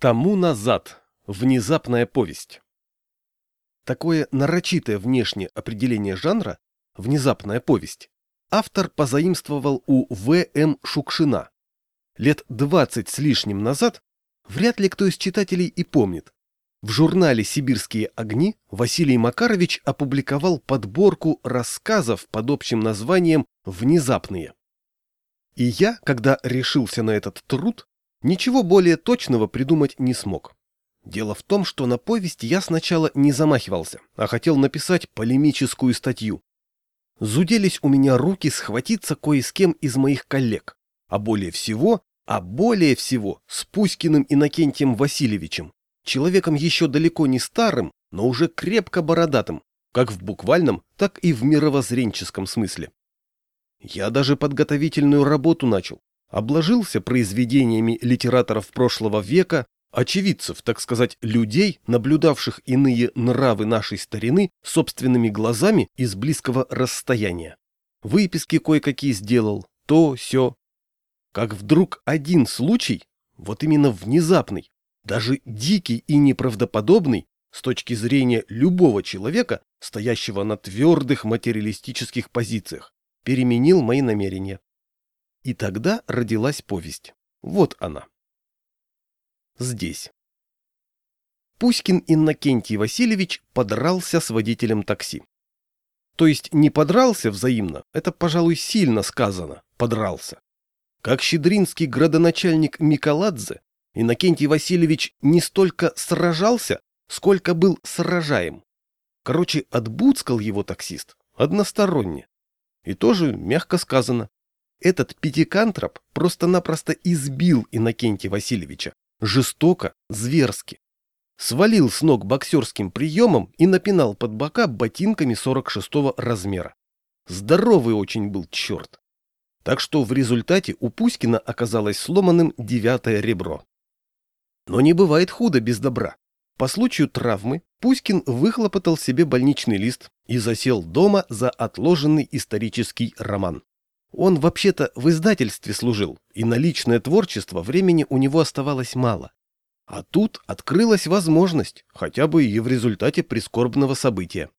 Тому назад. Внезапная повесть. Такое нарочитое внешнее определение жанра «внезапная повесть» автор позаимствовал у В. М. Шукшина. Лет двадцать с лишним назад вряд ли кто из читателей и помнит. В журнале «Сибирские огни» Василий Макарович опубликовал подборку рассказов под общим названием «Внезапные». И я, когда решился на этот труд, ничего более точного придумать не смог. Дело в том, что на повесть я сначала не замахивался, а хотел написать полемическую статью. Зуделись у меня руки схватиться кое с кем из моих коллег, а более всего, а более всего с Пуськиным Иннокентием Васильевичем, человеком еще далеко не старым, но уже крепко бородатым, как в буквальном, так и в мировоззренческом смысле. Я даже подготовительную работу начал, обложился произведениями литераторов прошлого века, очевидцев, так сказать, людей, наблюдавших иные нравы нашей старины собственными глазами из близкого расстояния. Выписки кое-какие сделал, то, сё. Как вдруг один случай, вот именно внезапный, даже дикий и неправдоподобный, с точки зрения любого человека, стоящего на твердых материалистических позициях, переменил мои намерения. И тогда родилась повесть. Вот она. Здесь. Пуськин Иннокентий Васильевич подрался с водителем такси. То есть не подрался взаимно, это, пожалуй, сильно сказано, подрался. Как щедринский градоначальник Миколадзе, Иннокентий Васильевич не столько сражался, сколько был сражаем. Короче, отбуцкал его таксист односторонне. И тоже мягко сказано. Этот пятикантроп просто-напросто избил Иннокентия Васильевича. Жестоко, зверски. Свалил с ног боксерским приемом и напинал под бока ботинками 46-го размера. Здоровый очень был черт. Так что в результате у Пуськина оказалось сломанным девятое ребро. Но не бывает худо без добра. По случаю травмы Пуськин выхлопотал себе больничный лист и засел дома за отложенный исторический роман. Он вообще-то в издательстве служил, и на личное творчество времени у него оставалось мало. А тут открылась возможность, хотя бы и в результате прискорбного события.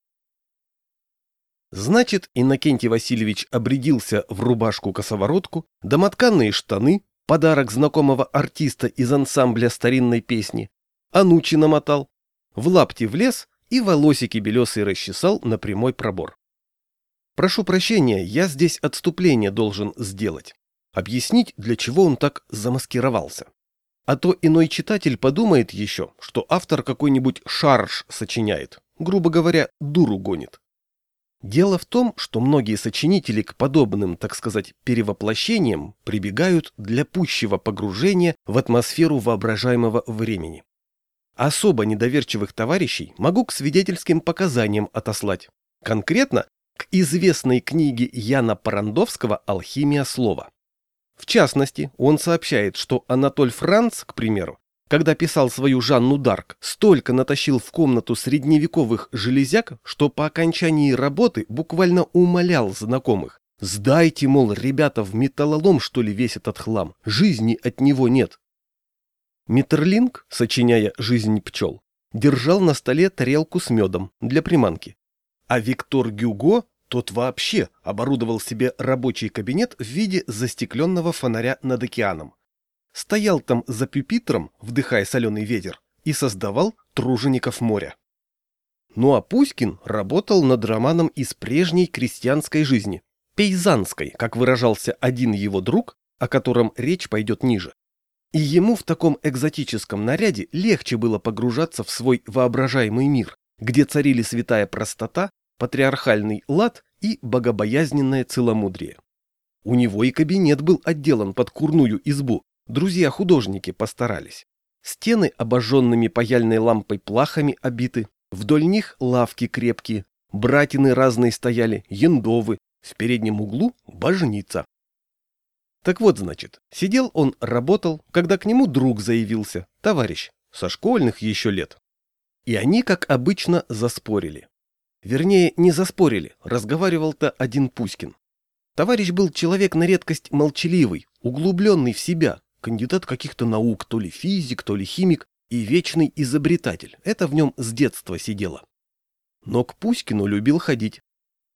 Значит, Иннокентий Васильевич обрядился в рубашку-косоворотку, домотканные штаны, подарок знакомого артиста из ансамбля старинной песни, анучи намотал, в лапти влез и волосики белесые расчесал на прямой пробор. Прошу прощения, я здесь отступление должен сделать. Объяснить, для чего он так замаскировался. А то иной читатель подумает еще, что автор какой-нибудь шарж сочиняет, грубо говоря, дуру гонит. Дело в том, что многие сочинители к подобным, так сказать, перевоплощениям прибегают для пущего погружения в атмосферу воображаемого времени. Особо недоверчивых товарищей могу к свидетельским показаниям отослать. Конкретно к известной книге Яна Парандовского «Алхимия слова». В частности, он сообщает, что Анатоль Франц, к примеру, когда писал свою Жанну Дарк, столько натащил в комнату средневековых железяк, что по окончании работы буквально умолял знакомых. «Сдайте, мол, ребята, в металлолом, что ли, весь этот хлам, жизни от него нет». Миттерлинг, сочиняя «Жизнь пчел», держал на столе тарелку с медом для приманки. А Виктор Гюго, тот вообще оборудовал себе рабочий кабинет в виде застекленного фонаря над океаном. Стоял там за пюпитром, вдыхая соленый ветер, и создавал тружеников моря. Ну а Пуськин работал над романом из прежней крестьянской жизни, пейзанской, как выражался один его друг, о котором речь пойдет ниже. И ему в таком экзотическом наряде легче было погружаться в свой воображаемый мир, где царили святая простота, патриархальный лад и богобоязненное целомудрие. У него и кабинет был отделан под курную избу, друзья-художники постарались. Стены обожженными паяльной лампой плахами обиты, вдоль них лавки крепкие, братины разные стояли, яндовы, в переднем углу божница. Так вот, значит, сидел он, работал, когда к нему друг заявился, товарищ, со школьных еще лет. И они, как обычно, заспорили. Вернее, не заспорили, разговаривал-то один Пуськин. Товарищ был человек на редкость молчаливый, углубленный в себя, кандидат каких-то наук, то ли физик, то ли химик, и вечный изобретатель. Это в нем с детства сидело. Но к Пуськину любил ходить.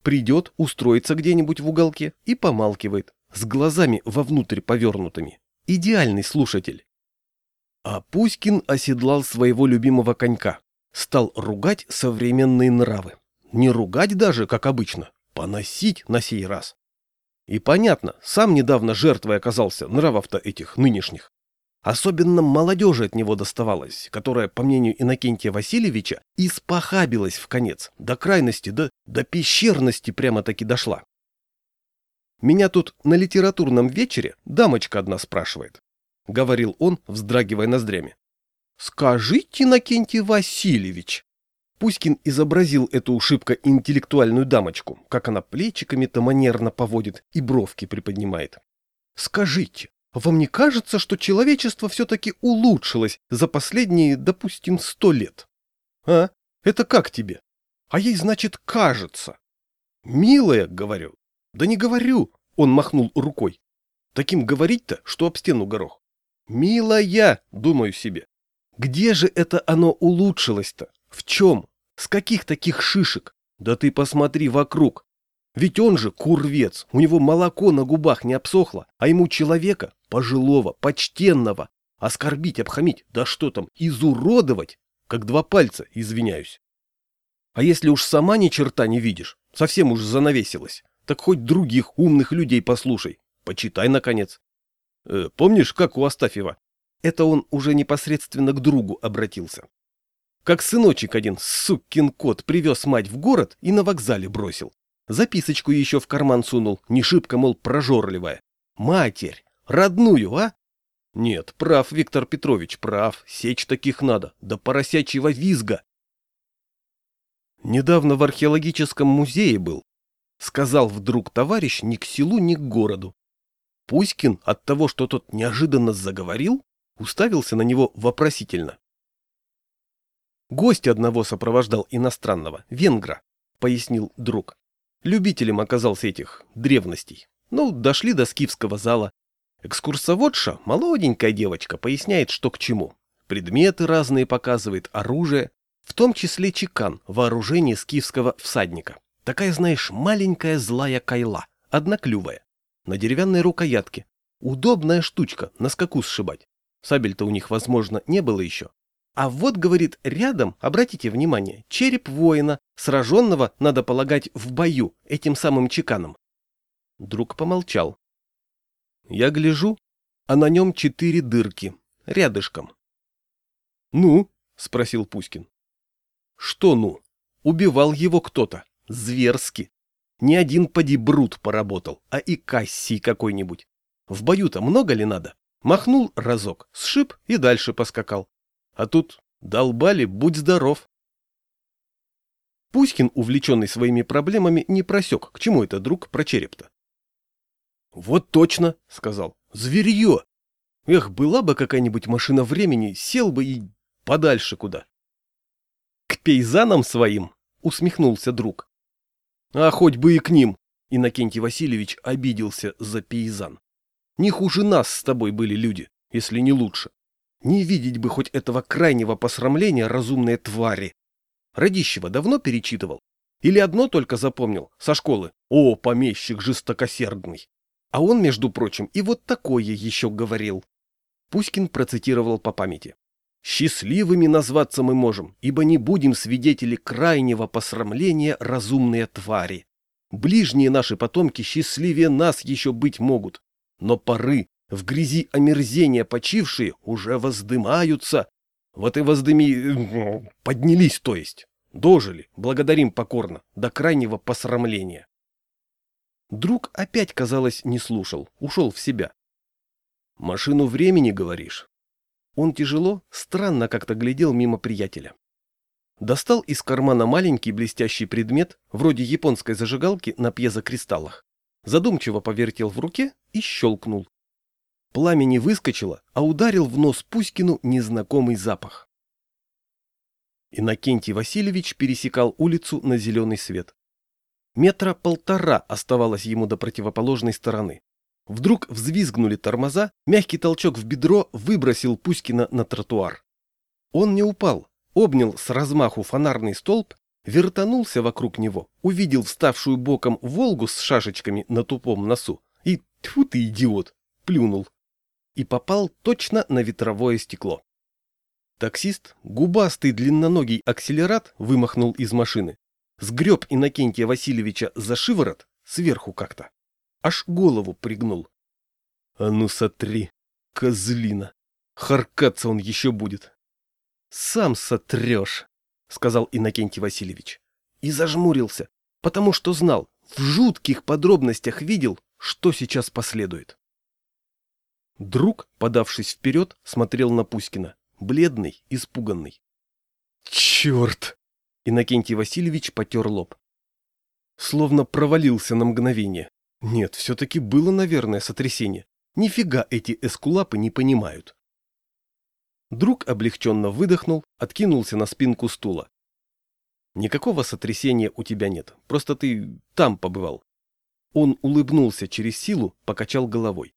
Придет, устроится где-нибудь в уголке и помалкивает, с глазами вовнутрь повернутыми. Идеальный слушатель. А Пуськин оседлал своего любимого конька. Стал ругать современные нравы. Не ругать даже, как обычно, поносить на сей раз. И понятно, сам недавно жертвой оказался нравов-то этих нынешних. Особенно молодежи от него доставалось, которая, по мнению Иннокентия Васильевича, испохабилась в конец, до крайности, до, до пещерности прямо-таки дошла. «Меня тут на литературном вечере дамочка одна спрашивает», — говорил он, вздрагивая ноздрями. «Скажите, Иннокентий Васильевич!» Пуськин изобразил эту шибко интеллектуальную дамочку, как она плечиками-то манерно поводит и бровки приподнимает. «Скажите, вам не кажется, что человечество все-таки улучшилось за последние, допустим, сто лет? А? Это как тебе? А ей, значит, кажется. Милая, говорю. Да не говорю, он махнул рукой. Таким говорить-то, что об стену горох. Милая, думаю себе. Где же это оно улучшилось-то? В чем? С каких таких шишек? Да ты посмотри вокруг. Ведь он же курвец, у него молоко на губах не обсохло, а ему человека, пожилого, почтенного, оскорбить, обхамить, да что там, изуродовать, как два пальца, извиняюсь. А если уж сама ни черта не видишь, совсем уж занавесилась, так хоть других умных людей послушай, почитай, наконец. Э, помнишь, как у Астафьева? Это он уже непосредственно к другу обратился. Как сыночек один, сукин кот, привез мать в город и на вокзале бросил. Записочку еще в карман сунул, не шибко, мол, прожорливая. Матерь, родную, а? Нет, прав, Виктор Петрович, прав, сечь таких надо, до поросячьего визга. Недавно в археологическом музее был. Сказал вдруг товарищ ни к селу, ни к городу. Пуськин от того, что тот неожиданно заговорил, уставился на него вопросительно. Гость одного сопровождал иностранного, венгра, пояснил друг. Любителем оказался этих древностей. Ну, дошли до скифского зала. Экскурсоводша, молоденькая девочка, поясняет, что к чему. Предметы разные показывает, оружие, в том числе чекан, вооружение скифского всадника. Такая, знаешь, маленькая злая кайла, одноклювая, на деревянной рукоятке. Удобная штучка, на скаку сшибать. Сабель-то у них, возможно, не было еще. А вот, говорит, рядом, обратите внимание, череп воина, сраженного, надо полагать, в бою, этим самым чеканом. Друг помолчал. Я гляжу, а на нем четыре дырки, рядышком. «Ну?» — спросил Пуськин. «Что ну? Убивал его кто-то. Зверски. Не один поди брут поработал, а и Кассий какой-нибудь. В бою-то много ли надо? Махнул разок, сшиб и дальше поскакал. А тут долбали, будь здоров. Пуськин, увлеченный своими проблемами, не просек, к чему это друг про череп-то. «Вот точно», — сказал, — «зверье! Эх, была бы какая-нибудь машина времени, сел бы и подальше куда». «К пейзанам своим?» — усмехнулся друг. «А хоть бы и к ним!» — Иннокентий Васильевич обиделся за пейзан. «Не хуже нас с тобой были люди, если не лучше. Не видеть бы хоть этого крайнего посрамления разумные твари. Радищева давно перечитывал? Или одно только запомнил со школы? О, помещик жестокосердный! А он, между прочим, и вот такое еще говорил. Пуськин процитировал по памяти. «Счастливыми назваться мы можем, ибо не будем свидетели крайнего посрамления разумные твари. Ближние наши потомки счастливее нас еще быть могут, но поры, в грязи омерзения почившие уже воздымаются. Вот и воздыми... поднялись, то есть. Дожили, благодарим покорно, до крайнего посрамления. Друг опять, казалось, не слушал, ушел в себя. «Машину времени, говоришь?» Он тяжело, странно как-то глядел мимо приятеля. Достал из кармана маленький блестящий предмет, вроде японской зажигалки на пьезокристаллах. Задумчиво повертел в руке и щелкнул. Пламя не выскочило, а ударил в нос Пуськину незнакомый запах. Иннокентий Васильевич пересекал улицу на зеленый свет. Метра полтора оставалось ему до противоположной стороны. Вдруг взвизгнули тормоза, мягкий толчок в бедро выбросил Пуськина на тротуар. Он не упал, обнял с размаху фонарный столб, вертанулся вокруг него, увидел вставшую боком Волгу с шашечками на тупом носу и, тьфу ты идиот, плюнул. И попал точно на ветровое стекло. Таксист, губастый длинноногий акселерат, вымахнул из машины, сгреб Иннокентия Васильевича за шиворот, сверху как-то. Аж голову пригнул. А ну сотри, козлина. Харкаться он еще будет. Сам сотрешь, сказал Иннокентий Васильевич. И зажмурился, потому что знал, в жутких подробностях видел, что сейчас последует. Друг, подавшись вперед, смотрел на Пуськина, бледный, испуганный. «Черт!» Иннокентий Васильевич потер лоб. Словно провалился на мгновение. Нет, все-таки было, наверное, сотрясение. Нифига эти эскулапы не понимают. Друг облегченно выдохнул, откинулся на спинку стула. Никакого сотрясения у тебя нет, просто ты там побывал. Он улыбнулся через силу, покачал головой.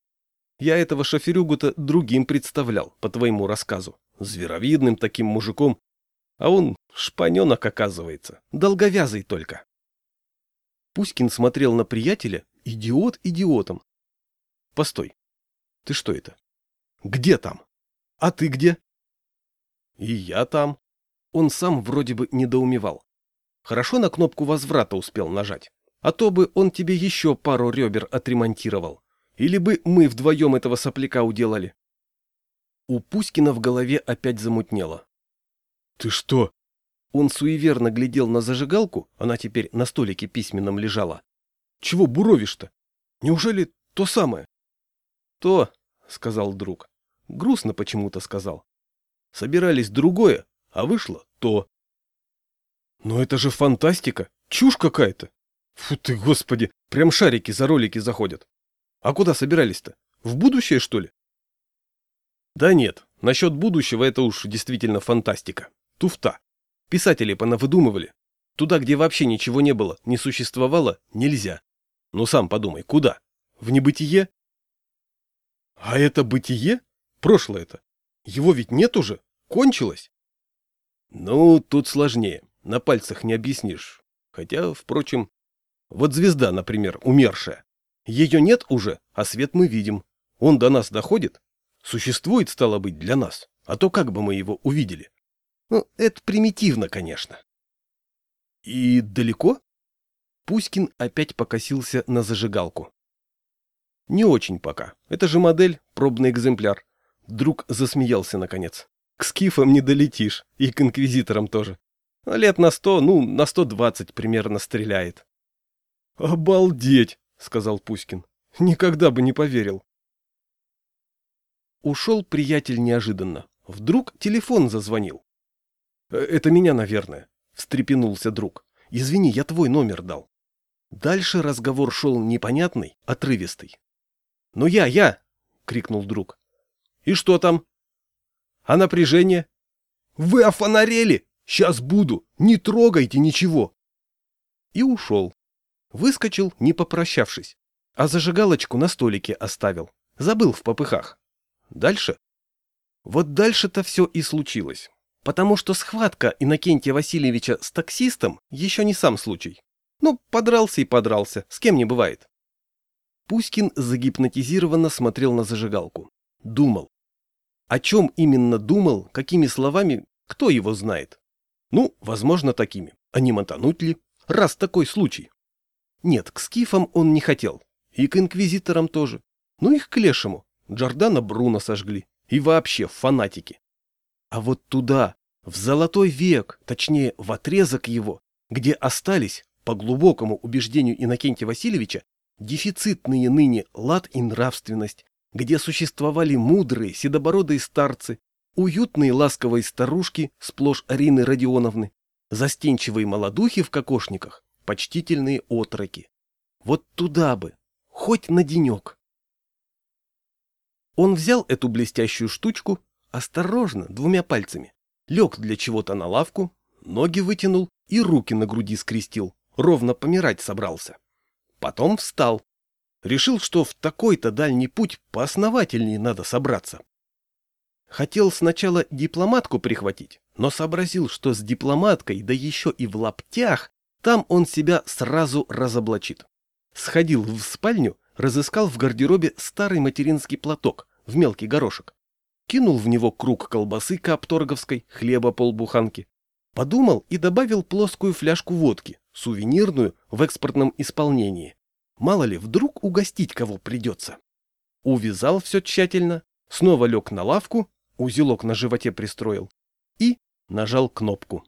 Я этого шоферюгу-то другим представлял, по твоему рассказу. Зверовидным таким мужиком. А он шпаненок, оказывается, долговязый только. Пуськин смотрел на приятеля Идиот идиотом. Постой. Ты что это? Где там? А ты где? И я там. Он сам вроде бы недоумевал. Хорошо на кнопку возврата успел нажать. А то бы он тебе еще пару ребер отремонтировал. Или бы мы вдвоем этого сопляка уделали. У Пуськина в голове опять замутнело. «Ты что?» Он суеверно глядел на зажигалку, она теперь на столике письменном лежала, чего буровишь-то? Неужели то самое? То, сказал друг. Грустно почему-то сказал. Собирались другое, а вышло то. Но это же фантастика, чушь какая-то. Фу ты, господи, прям шарики за ролики заходят. А куда собирались-то? В будущее, что ли? Да нет, насчет будущего это уж действительно фантастика. Туфта. Писатели понавыдумывали. Туда, где вообще ничего не было, не существовало, нельзя. Ну сам подумай, куда? В небытие? А это бытие? Прошлое это. Его ведь нет уже? Кончилось? Ну, тут сложнее. На пальцах не объяснишь. Хотя, впрочем, вот звезда, например, умершая. Ее нет уже, а свет мы видим. Он до нас доходит. Существует, стало быть, для нас. А то как бы мы его увидели? Ну, это примитивно, конечно. И далеко? Пуськин опять покосился на зажигалку. Не очень пока. Это же модель, пробный экземпляр. Друг засмеялся наконец. К скифам не долетишь, и к инквизиторам тоже. Лет на сто, ну, на сто двадцать примерно стреляет. «Обалдеть!» — сказал Пуськин. «Никогда бы не поверил». Ушел приятель неожиданно. Вдруг телефон зазвонил. «Э, «Это меня, наверное», — встрепенулся друг. «Извини, я твой номер дал». Дальше разговор шел непонятный, отрывистый. «Ну я, я!» — крикнул друг. «И что там?» «А напряжение?» «Вы офонарели! Сейчас буду! Не трогайте ничего!» И ушел. Выскочил, не попрощавшись, а зажигалочку на столике оставил. Забыл в попыхах. Дальше? Вот дальше-то все и случилось. Потому что схватка Иннокентия Васильевича с таксистом еще не сам случай. Ну, подрался и подрался, с кем не бывает. Пуськин загипнотизированно смотрел на зажигалку. Думал. О чем именно думал, какими словами, кто его знает. Ну, возможно, такими. А не мотануть ли? Раз такой случай. Нет, к скифам он не хотел. И к инквизиторам тоже. Ну их к лешему. Джордана Бруно сожгли. И вообще фанатики. А вот туда, в золотой век, точнее, в отрезок его, где остались по глубокому убеждению Иннокентия Васильевича, дефицитные ныне лад и нравственность, где существовали мудрые, седобородые старцы, уютные ласковые старушки, сплошь Арины Родионовны, застенчивые молодухи в кокошниках, почтительные отроки. Вот туда бы, хоть на денек. Он взял эту блестящую штучку, осторожно, двумя пальцами, лег для чего-то на лавку, ноги вытянул и руки на груди скрестил, ровно помирать собрался. Потом встал. Решил, что в такой-то дальний путь поосновательнее надо собраться. Хотел сначала дипломатку прихватить, но сообразил, что с дипломаткой, да еще и в лаптях, там он себя сразу разоблачит. Сходил в спальню, разыскал в гардеробе старый материнский платок в мелкий горошек. Кинул в него круг колбасы капторговской, хлеба полбуханки. Подумал и добавил плоскую фляжку водки, сувенирную, в экспортном исполнении. Мало ли, вдруг угостить кого придется. Увязал все тщательно, снова лег на лавку, узелок на животе пристроил и нажал кнопку.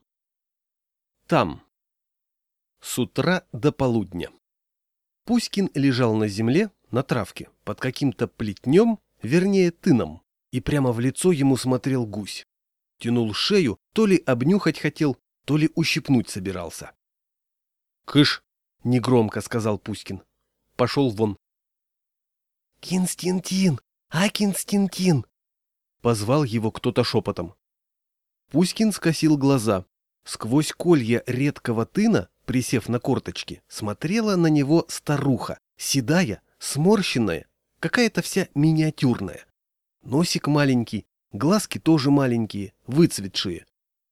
Там. С утра до полудня. Пуськин лежал на земле, на травке, под каким-то плетнем, вернее тыном, и прямо в лицо ему смотрел гусь. Тянул шею, то ли обнюхать хотел, то ли ущипнуть собирался. «Кыш!» — негромко сказал Пуськин. Пошел вон. «Кинстинтин! А, Кинстинтин!» Позвал его кто-то шепотом. Пуськин скосил глаза. Сквозь колья редкого тына присев на корточки, смотрела на него старуха, седая, сморщенная, какая-то вся миниатюрная. Носик маленький, глазки тоже маленькие, выцветшие.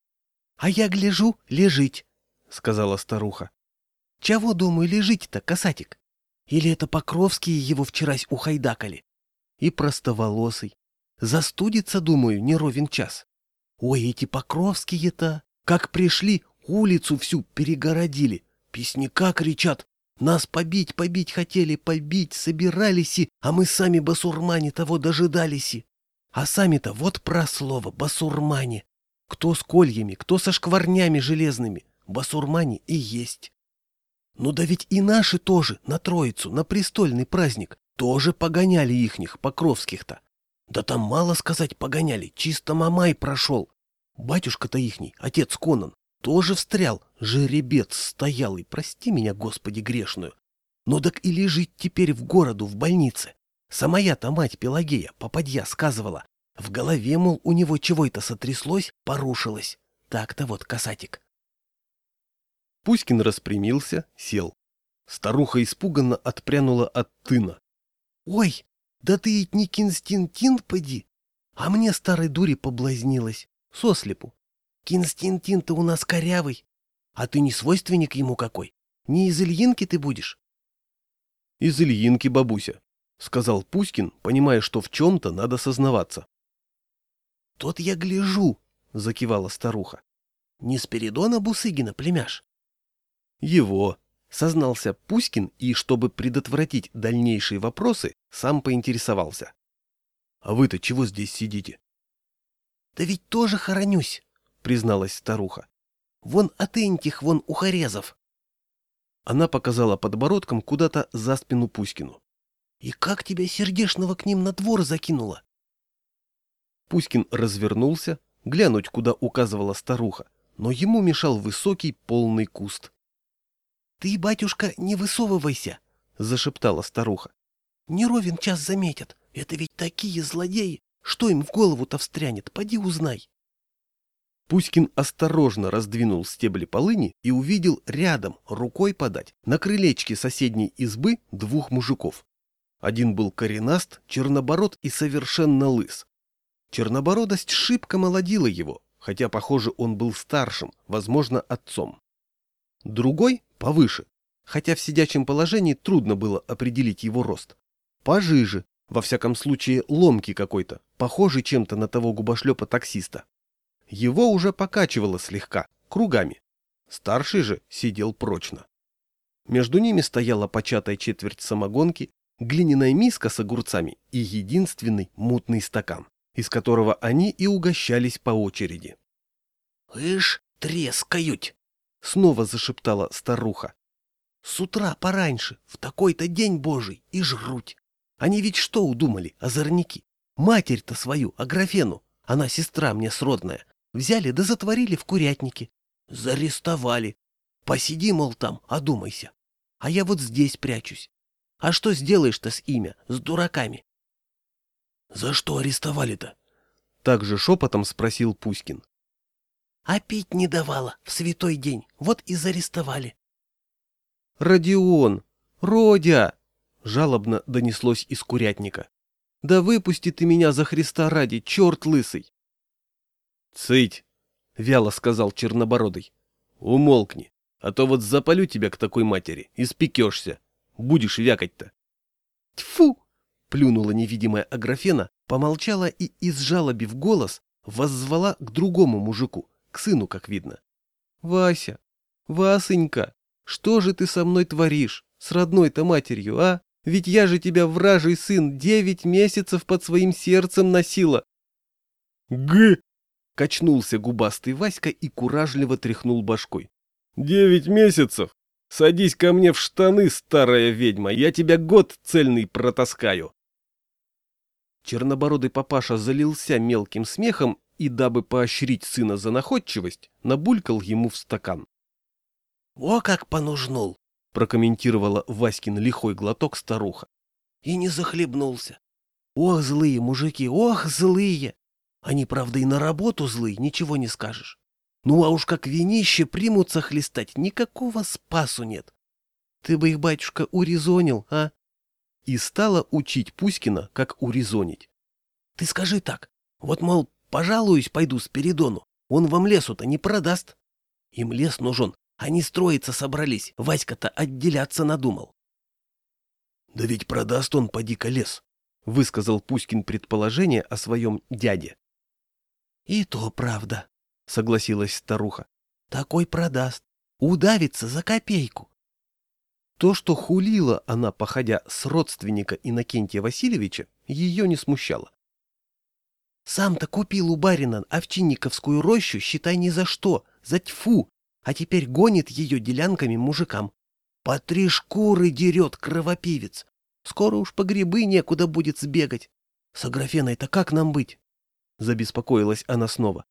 — А я гляжу, лежить, — сказала старуха. — Чего, думаю, лежить-то, касатик? Или это Покровские его вчерась ухайдакали? И простоволосый. Застудится, думаю, не ровен час. Ой, эти Покровские-то, как пришли, Улицу всю перегородили. Песняка кричат. Нас побить, побить хотели, побить, собирались, и, а мы сами басурмане того дожидались. А сами-то вот про слово басурмане. Кто с кольями, кто со шкварнями железными. Басурмане и есть. Ну да ведь и наши тоже на Троицу, на престольный праздник, тоже погоняли ихних, покровских-то. Да там мало сказать погоняли, чисто мамай прошел. Батюшка-то ихний, отец Конан, тоже встрял, жеребец стоял, и прости меня, Господи, грешную. Но так и лежит теперь в городу, в больнице. Самая-то мать Пелагея, попадья, сказывала. В голове, мол, у него чего-то сотряслось, порушилось. Так-то вот, касатик. Пуськин распрямился, сел. Старуха испуганно отпрянула от тына. — Ой, да ты ведь не Кинстинтин, поди! А мне старой дури поблазнилась, сослепу. Константин-то у нас корявый. А ты не свойственник ему какой. Не из Ильинки ты будешь? — Из Ильинки, бабуся, — сказал Пуськин, понимая, что в чем-то надо сознаваться. — Тот я гляжу, — закивала старуха. — Не Спиридона Бусыгина, племяш? — Его, — сознался Пуськин и, чтобы предотвратить дальнейшие вопросы, сам поинтересовался. — А вы-то чего здесь сидите? — Да ведь тоже хоронюсь призналась старуха. Вон от этих вон ухорезов. Она показала подбородком куда-то за спину Пуськину. И как тебя сердешного к ним на двор закинуло? Пуськин развернулся, глянуть, куда указывала старуха, но ему мешал высокий полный куст. — Ты, батюшка, не высовывайся, — зашептала старуха. — Не ровен час заметят. Это ведь такие злодеи. Что им в голову-то встрянет? Поди узнай. Пуськин осторожно раздвинул стебли полыни и увидел рядом, рукой подать, на крылечке соседней избы двух мужиков. Один был коренаст, чернобород и совершенно лыс. Чернобородость шибко молодила его, хотя, похоже, он был старшим, возможно, отцом. Другой повыше, хотя в сидячем положении трудно было определить его рост. Пожиже, во всяком случае ломкий какой-то, похожий чем-то на того губошлепа-таксиста. Его уже покачивало слегка, кругами. Старший же сидел прочно. Между ними стояла початая четверть самогонки, глиняная миска с огурцами и единственный мутный стакан, из которого они и угощались по очереди. — Ишь, трескают! — снова зашептала старуха. — С утра пораньше, в такой-то день божий, и жруть. Они ведь что удумали, озорники? Матерь-то свою, Аграфену, она сестра мне сродная, Взяли да затворили в курятнике. Зарестовали. Посиди, мол, там, одумайся. А я вот здесь прячусь. А что сделаешь-то с имя, с дураками? — За что арестовали-то? — также шепотом спросил Пуськин. — А пить не давала в святой день, вот и зарестовали. — Родион! Родя! — жалобно донеслось из курятника. Да выпусти ты меня за Христа ради, черт лысый! Цыть, вяло сказал Чернобородый. Умолкни, а то вот запалю тебя к такой матери и спекешься. Будешь вякать-то. Тьфу! Плюнула невидимая Аграфена, помолчала и, изжалобив голос, воззвала к другому мужику, к сыну, как видно. «Вася, Васенька, что же ты со мной творишь, с родной-то матерью, а? Ведь я же тебя, вражий сын, девять месяцев под своим сердцем носила!» «Г!» — качнулся губастый Васька и куражливо тряхнул башкой. «Девять месяцев? Садись ко мне в штаны, старая ведьма, я тебя год цельный протаскаю!» Чернобородый папаша залился мелким смехом и, дабы поощрить сына за находчивость, набулькал ему в стакан. «О, как понужнул!» — прокомментировала Васькин лихой глоток старуха. И не захлебнулся. «Ох, злые мужики, ох, злые! Они, правда, и на работу злые, ничего не скажешь. Ну а уж как винище примутся хлестать, никакого спасу нет. Ты бы их, батюшка, урезонил, а?» И стала учить Пуськина, как урезонить. «Ты скажи так, вот, мол, пожалуюсь, пойду Спиридону, он вам лесу-то не продаст. Им лес нужен, они строиться собрались, Васька-то отделяться надумал. — Да ведь продаст он поди-ка лес, — высказал Пуськин предположение о своем дяде. — И то правда, — согласилась старуха. — Такой продаст. Удавится за копейку. То, что хулила она, походя с родственника Иннокентия Васильевича, ее не смущало. Сам-то купил у барина овчинниковскую рощу, считай, ни за что, за тьфу, а теперь гонит ее делянками мужикам. По три шкуры дерет кровопивец. Скоро уж по грибы некуда будет сбегать. С Аграфеной-то как нам быть? Забеспокоилась она снова.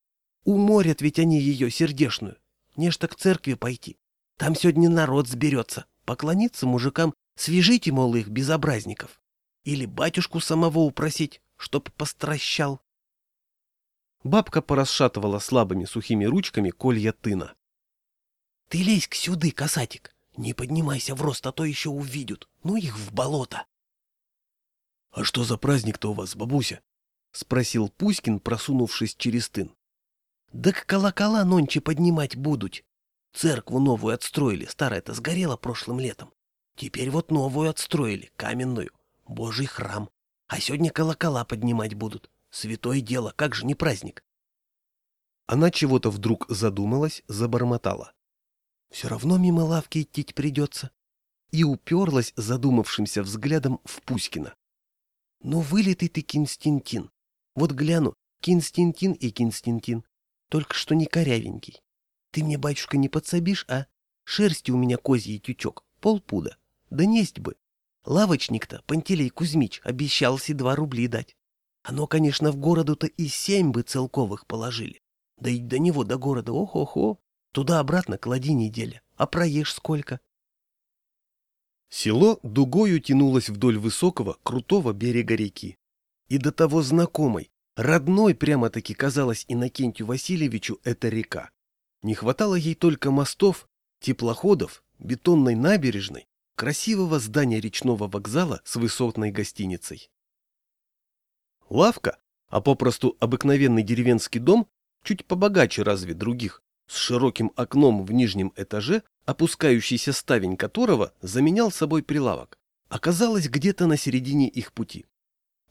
Уморят ведь они ее сердешную. Нечто к церкви пойти. Там сегодня народ сберется. Поклониться мужикам, свяжите, мол, их безобразников. Или батюшку самого упросить, чтоб постращал. Бабка порасшатывала слабыми сухими ручками колья тына. Ты лезь к сюды, касатик. Не поднимайся в рост, а то еще увидят. Ну их в болото. — А что за праздник-то у вас, бабуся? — спросил Пуськин, просунувшись через тын. — к колокола нонче поднимать будут. Церкву новую отстроили, старая-то сгорела прошлым летом. Теперь вот новую отстроили, каменную. Божий храм. А сегодня колокола поднимать будут. Святое дело, как же не праздник? Она чего-то вдруг задумалась, забормотала. Все равно мимо лавки идти придется. И уперлась задумавшимся взглядом в Пуськина. Ну, вылитый ты, Кинстинтин. Вот гляну, Кинстинтин и Кинстинтин. Только что не корявенький. Ты мне, батюшка, не подсобишь, а? Шерсти у меня козьей тючок, полпуда. Да несть бы. Лавочник-то, Пантелей Кузьмич, обещался два рубли дать. Оно, конечно, в городу-то и семь бы целковых положили. Да и до него, до города, ох-охо. Туда-обратно клади неделя. А проешь сколько? Село дугою тянулось вдоль высокого, крутого берега реки. И до того знакомой, родной прямо-таки казалось Иннокентию Васильевичу эта река. Не хватало ей только мостов, теплоходов, бетонной набережной, красивого здания речного вокзала с высотной гостиницей. Лавка, а попросту обыкновенный деревенский дом, чуть побогаче разве других, с широким окном в нижнем этаже, опускающийся ставень которого заменял собой прилавок, оказалась где-то на середине их пути.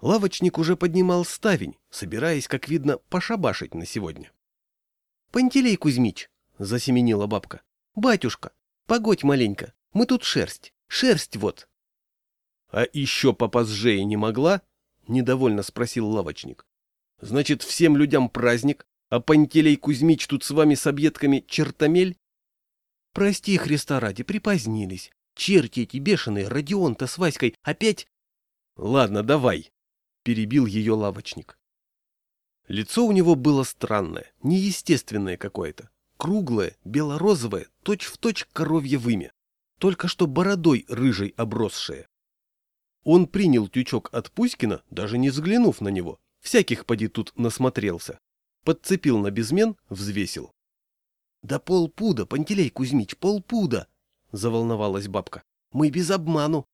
Лавочник уже поднимал ставень, собираясь, как видно, пошабашить на сегодня. — Пантелей Кузьмич, — засеменила бабка, — батюшка, погодь маленько, мы тут шерсть, шерсть вот. — А еще попозжее не могла? — недовольно спросил лавочник. — Значит, всем людям праздник, а Пантелей Кузьмич тут с вами с объедками чертомель? Прости, Христа ради, припозднились. Черти эти бешеные, Родион-то с Васькой опять... Ладно, давай, перебил ее лавочник. Лицо у него было странное, неестественное какое-то. Круглое, белорозовое, точь-в-точь коровье вымя. Только что бородой рыжей обросшее. Он принял тючок от Пуськина, даже не взглянув на него. Всяких поди тут насмотрелся. Подцепил на безмен, взвесил. — Да полпуда, Пантелей Кузьмич, полпуда! — заволновалась бабка. — Мы без обману.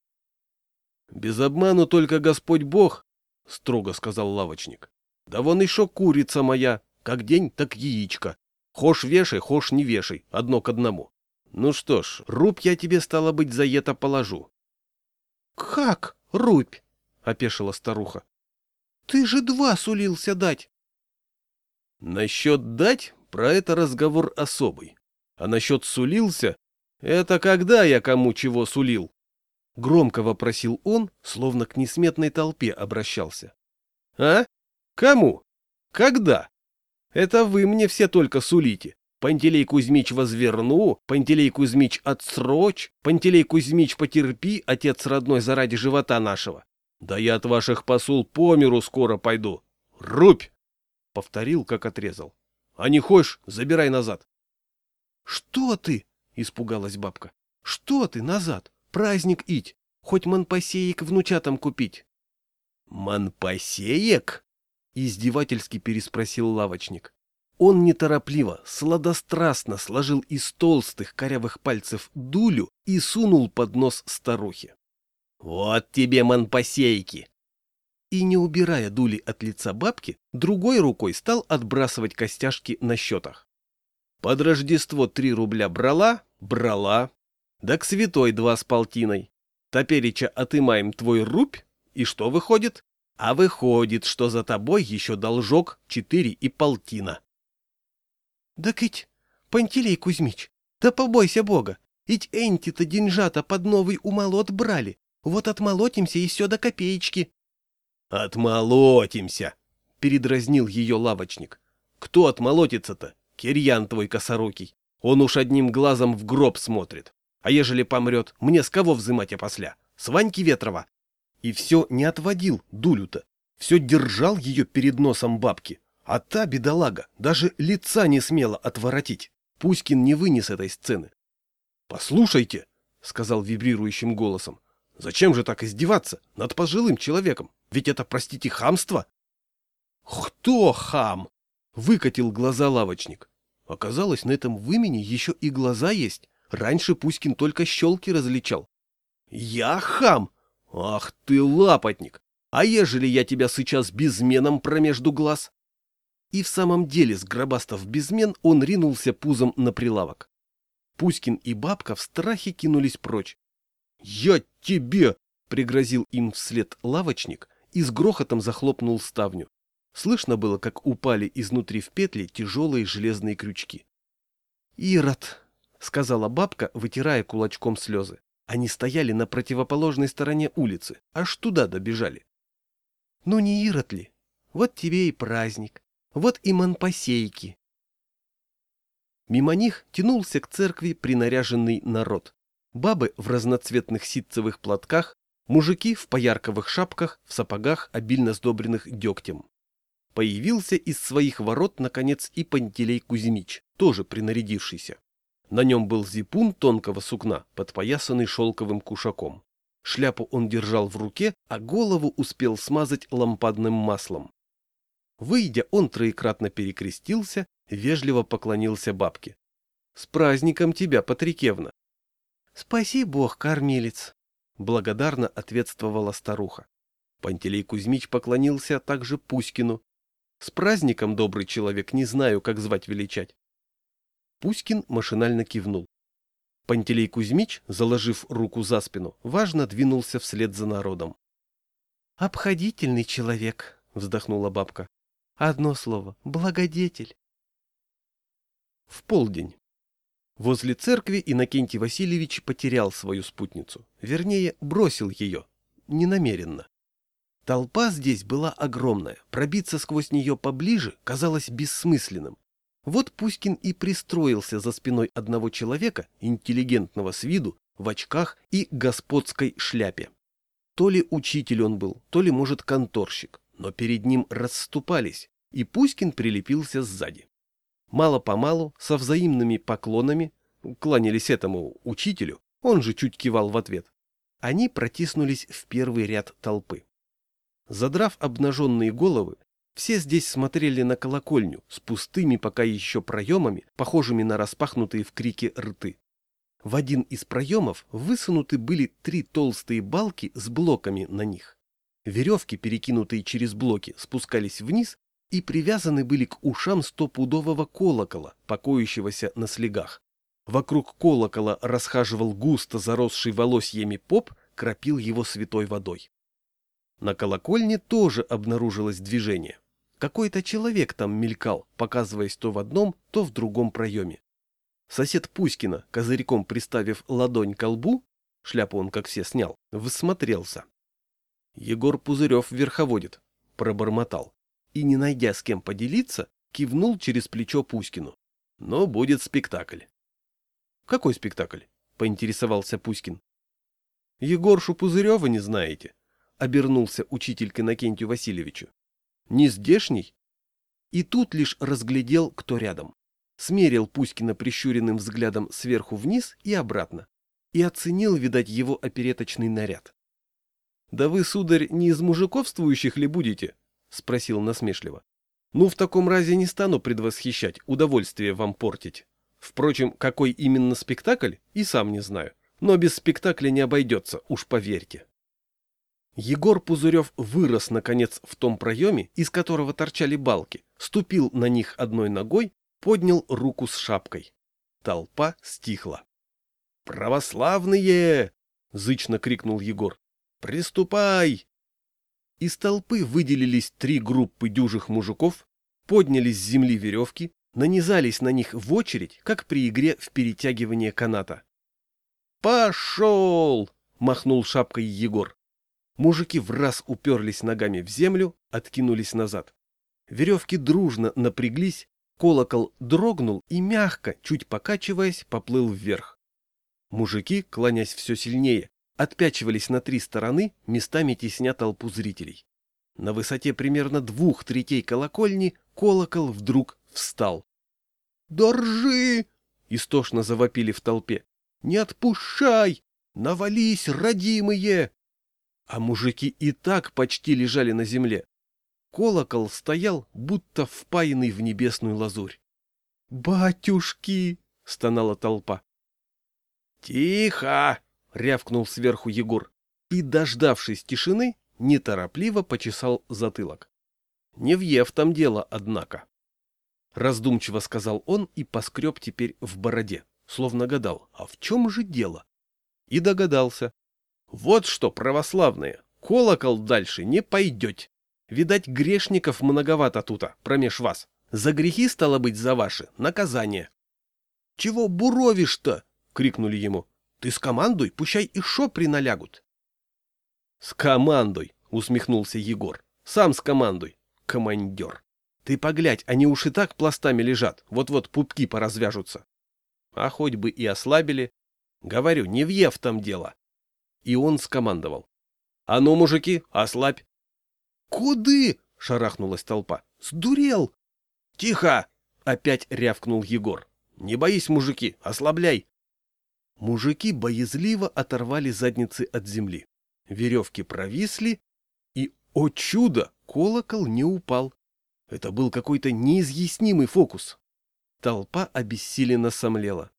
Без обману только Господь Бог, — строго сказал лавочник. Да вон еще курица моя, как день, так яичко. Хошь вешай, хошь не вешай, одно к одному. Ну что ж, рубь я тебе, стало быть, за это положу. — Как рубь? — опешила старуха. — Ты же два сулился дать. — Насчет дать, про это разговор особый. А насчет сулился, это когда я кому чего сулил? Громко вопросил он, словно к несметной толпе обращался. А? Кому? Когда? Это вы мне все только сулите. Пантелей Кузьмич возверну, Пантелей Кузьмич отсрочь, Пантелей Кузьмич потерпи, отец родной заради живота нашего. Да я от ваших посул по миру скоро пойду. Рубь! Повторил, как отрезал. А не хочешь, забирай назад. Что ты? Испугалась бабка. Что ты назад? Праздник ить. Хоть манпосеек внучатам купить. Манпосеек? Издевательски переспросил лавочник. Он неторопливо, сладострастно сложил из толстых корявых пальцев дулю и сунул под нос старухе. «Вот тебе манпосейки!» И, не убирая дули от лица бабки, другой рукой стал отбрасывать костяшки на счетах. Под Рождество три рубля брала, брала. Да к святой два с полтиной. Топереча отымаем твой рубь, и что выходит? А выходит, что за тобой еще должок четыре и полтина. Да кыть, Пантелей Кузьмич, да побойся Бога, ведь энти-то деньжата под новый умолот брали, вот отмолотимся и все до копеечки. Отмолотимся, передразнил ее лавочник. Кто отмолотится-то? Кирьян твой косорукий. Он уж одним глазом в гроб смотрит. А ежели помрет, мне с кого взымать опосля? С Ваньки Ветрова. И все не отводил Дулю-то. Все держал ее перед носом бабки. А та бедолага даже лица не смела отворотить. Пуськин не вынес этой сцены. «Послушайте», — сказал вибрирующим голосом, — «зачем же так издеваться над пожилым человеком? Ведь это, простите, хамство». «Кто хам?» — выкатил глаза лавочник. Оказалось, на этом вымени еще и глаза есть. Раньше Пуськин только щелки различал. «Я хам? Ах ты лапотник! А ежели я тебя сейчас безменом промежду глаз?» И в самом деле, сгробастав безмен, он ринулся пузом на прилавок. Пуськин и бабка в страхе кинулись прочь. «Я тебе!» — пригрозил им вслед лавочник и с грохотом захлопнул ставню. Слышно было, как упали изнутри в петли тяжелые железные крючки. «Ирод!» — сказала бабка, вытирая кулачком слезы. Они стояли на противоположной стороне улицы, аж туда добежали. «Ну не Ирод ли? Вот тебе и праздник. Вот и манпосейки. Мимо них тянулся к церкви принаряженный народ. Бабы в разноцветных ситцевых платках, мужики в поярковых шапках, в сапогах, обильно сдобренных дегтем. Появился из своих ворот, наконец, и Пантелей Кузьмич, тоже принарядившийся. На нем был зипун тонкого сукна, подпоясанный шелковым кушаком. Шляпу он держал в руке, а голову успел смазать лампадным маслом. Выйдя, он троекратно перекрестился, вежливо поклонился бабке. — С праздником тебя, Патрикевна! — Спаси бог, кормилец! — благодарно ответствовала старуха. Пантелей Кузьмич поклонился также Пуськину. — С праздником, добрый человек, не знаю, как звать величать. Пуськин машинально кивнул. Пантелей Кузьмич, заложив руку за спину, важно двинулся вслед за народом. — Обходительный человек, — вздохнула бабка. Одно слово — благодетель. В полдень. Возле церкви Иннокентий Васильевич потерял свою спутницу. Вернее, бросил ее. Ненамеренно. Толпа здесь была огромная. Пробиться сквозь нее поближе казалось бессмысленным. Вот Пуськин и пристроился за спиной одного человека, интеллигентного с виду, в очках и господской шляпе. То ли учитель он был, то ли, может, конторщик но перед ним расступались, и Пуськин прилепился сзади. Мало-помалу, со взаимными поклонами, кланялись этому учителю, он же чуть кивал в ответ, они протиснулись в первый ряд толпы. Задрав обнаженные головы, все здесь смотрели на колокольню с пустыми пока еще проемами, похожими на распахнутые в крике рты. В один из проемов высунуты были три толстые балки с блоками на них. Веревки, перекинутые через блоки, спускались вниз и привязаны были к ушам стопудового колокола, покоящегося на слегах. Вокруг колокола расхаживал густо заросший волосьями поп, кропил его святой водой. На колокольне тоже обнаружилось движение. Какой-то человек там мелькал, показываясь то в одном, то в другом проеме. Сосед Пуськина, козырьком приставив ладонь к лбу, шляпу он, как все, снял, всмотрелся. Егор Пузырев верховодит, пробормотал, и, не найдя с кем поделиться, кивнул через плечо Пуськину. Но будет спектакль. «Какой спектакль?» — поинтересовался Пуськин. «Егоршу Пузырева не знаете?» — обернулся учитель к Васильевичу. «Не здешний?» И тут лишь разглядел, кто рядом. Смерил Пуськина прищуренным взглядом сверху вниз и обратно. И оценил, видать, его опереточный наряд. «Да вы, сударь, не из мужиковствующих ли будете?» — спросил насмешливо. «Ну, в таком разе не стану предвосхищать, удовольствие вам портить. Впрочем, какой именно спектакль, и сам не знаю. Но без спектакля не обойдется, уж поверьте». Егор Пузырев вырос, наконец, в том проеме, из которого торчали балки, ступил на них одной ногой, поднял руку с шапкой. Толпа стихла. «Православные!» — зычно крикнул Егор. «Приступай!» Из толпы выделились три группы дюжих мужиков, подняли с земли веревки, нанизались на них в очередь, как при игре в перетягивание каната. «Пошел!» — махнул шапкой Егор. Мужики в раз уперлись ногами в землю, откинулись назад. Веревки дружно напряглись, колокол дрогнул и мягко, чуть покачиваясь, поплыл вверх. Мужики, клонясь все сильнее, отпячивались на три стороны, местами тесня толпу зрителей. На высоте примерно двух третей колокольни колокол вдруг встал. «Доржи!» — истошно завопили в толпе. «Не отпущай! Навались, родимые!» А мужики и так почти лежали на земле. Колокол стоял, будто впаянный в небесную лазурь. «Батюшки!» — стонала толпа. «Тихо!» — рявкнул сверху Егор и, дождавшись тишины, неторопливо почесал затылок. Не въев там дело, однако. Раздумчиво сказал он и поскреб теперь в бороде, словно гадал, а в чем же дело? И догадался. Вот что, православные, колокол дальше не пойдете. Видать, грешников многовато тута, промеж вас. За грехи, стало быть, за ваши, наказание. — Чего буровишь-то? — крикнули ему. Ты скомандуй, пущай и шо приналягут. Скомандуй, усмехнулся Егор. Сам скомандуй, командер. Ты поглядь, они уж и так пластами лежат, вот-вот пупки поразвяжутся. А хоть бы и ослабили. Говорю, не въев там дело. И он скомандовал. А ну, мужики, ослабь. Куды? шарахнулась толпа. Сдурел. Тихо! Опять рявкнул Егор. Не боись, мужики, ослабляй. Мужики боязливо оторвали задницы от земли. Веревки провисли, и, о чудо, колокол не упал. Это был какой-то неизъяснимый фокус. Толпа обессиленно сомлела.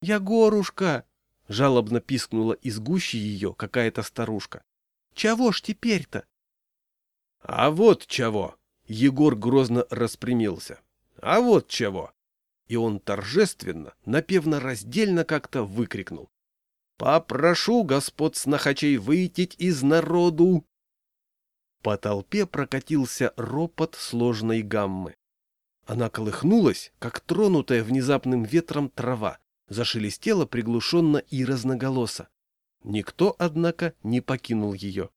«Ягорушка!» — жалобно пискнула из гущи ее какая-то старушка. «Чего ж теперь-то?» «А вот чего!» — Егор грозно распрямился. «А вот чего!» и он торжественно, напевно-раздельно как-то выкрикнул. «Попрошу господ снахачей выйти из народу!» По толпе прокатился ропот сложной гаммы. Она колыхнулась, как тронутая внезапным ветром трава, зашелестела приглушенно и разноголосо. Никто, однако, не покинул ее.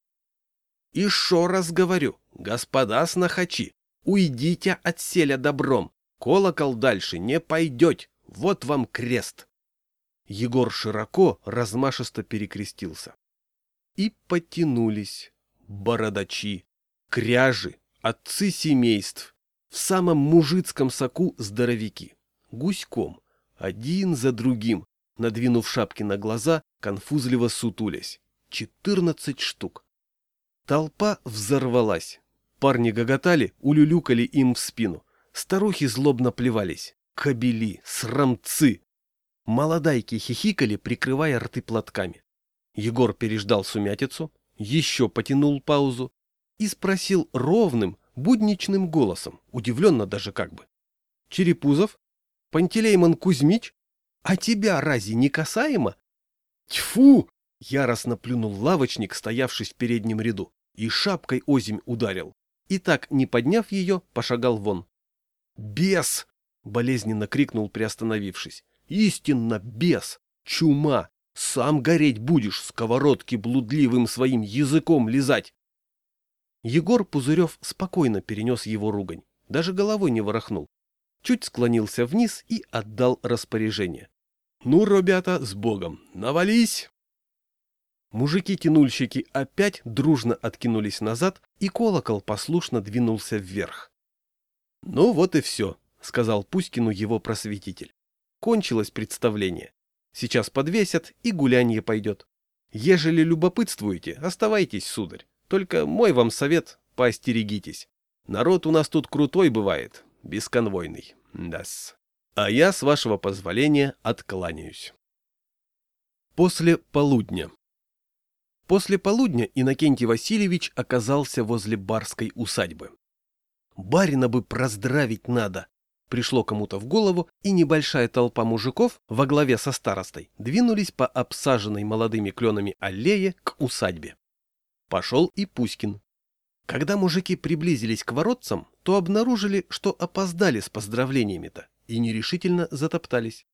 «Еще раз говорю, господа снахачи, уйдите от селя добром, Колокол дальше не пойдете, вот вам крест. Егор широко, размашисто перекрестился. И потянулись бородачи, кряжи, отцы семейств, в самом мужицком соку здоровяки, гуськом, один за другим, надвинув шапки на глаза, конфузливо сутулясь. Четырнадцать штук. Толпа взорвалась. Парни гоготали, улюлюкали им в спину. Старухи злобно плевались. Кобели, срамцы. Молодайки хихикали, прикрывая рты платками. Егор переждал сумятицу, еще потянул паузу и спросил ровным, будничным голосом, удивленно даже как бы. «Черепузов? Пантелеймон Кузьмич? А тебя разве не касаемо?» «Тьфу!» — яростно плюнул лавочник, стоявший в переднем ряду, и шапкой озимь ударил. И так, не подняв ее, пошагал вон. «Бес!» — болезненно крикнул, приостановившись. «Истинно бес! Чума! Сам гореть будешь, сковородки блудливым своим языком лизать!» Егор Пузырев спокойно перенес его ругань, даже головой не ворохнул. Чуть склонился вниз и отдал распоряжение. «Ну, ребята, с Богом! Навались!» Мужики-тянульщики опять дружно откинулись назад, и колокол послушно двинулся вверх. «Ну вот и все», — сказал Пуськину его просветитель. Кончилось представление. Сейчас подвесят, и гулянье пойдет. Ежели любопытствуете, оставайтесь, сударь. Только мой вам совет, поостерегитесь. Народ у нас тут крутой бывает, бесконвойный. Дас. А я, с вашего позволения, откланяюсь. После полудня. После полудня Иннокентий Васильевич оказался возле барской усадьбы. «Барина бы проздравить надо!» Пришло кому-то в голову, и небольшая толпа мужиков во главе со старостой двинулись по обсаженной молодыми кленами аллее к усадьбе. Пошел и Пуськин. Когда мужики приблизились к воротцам, то обнаружили, что опоздали с поздравлениями-то, и нерешительно затоптались.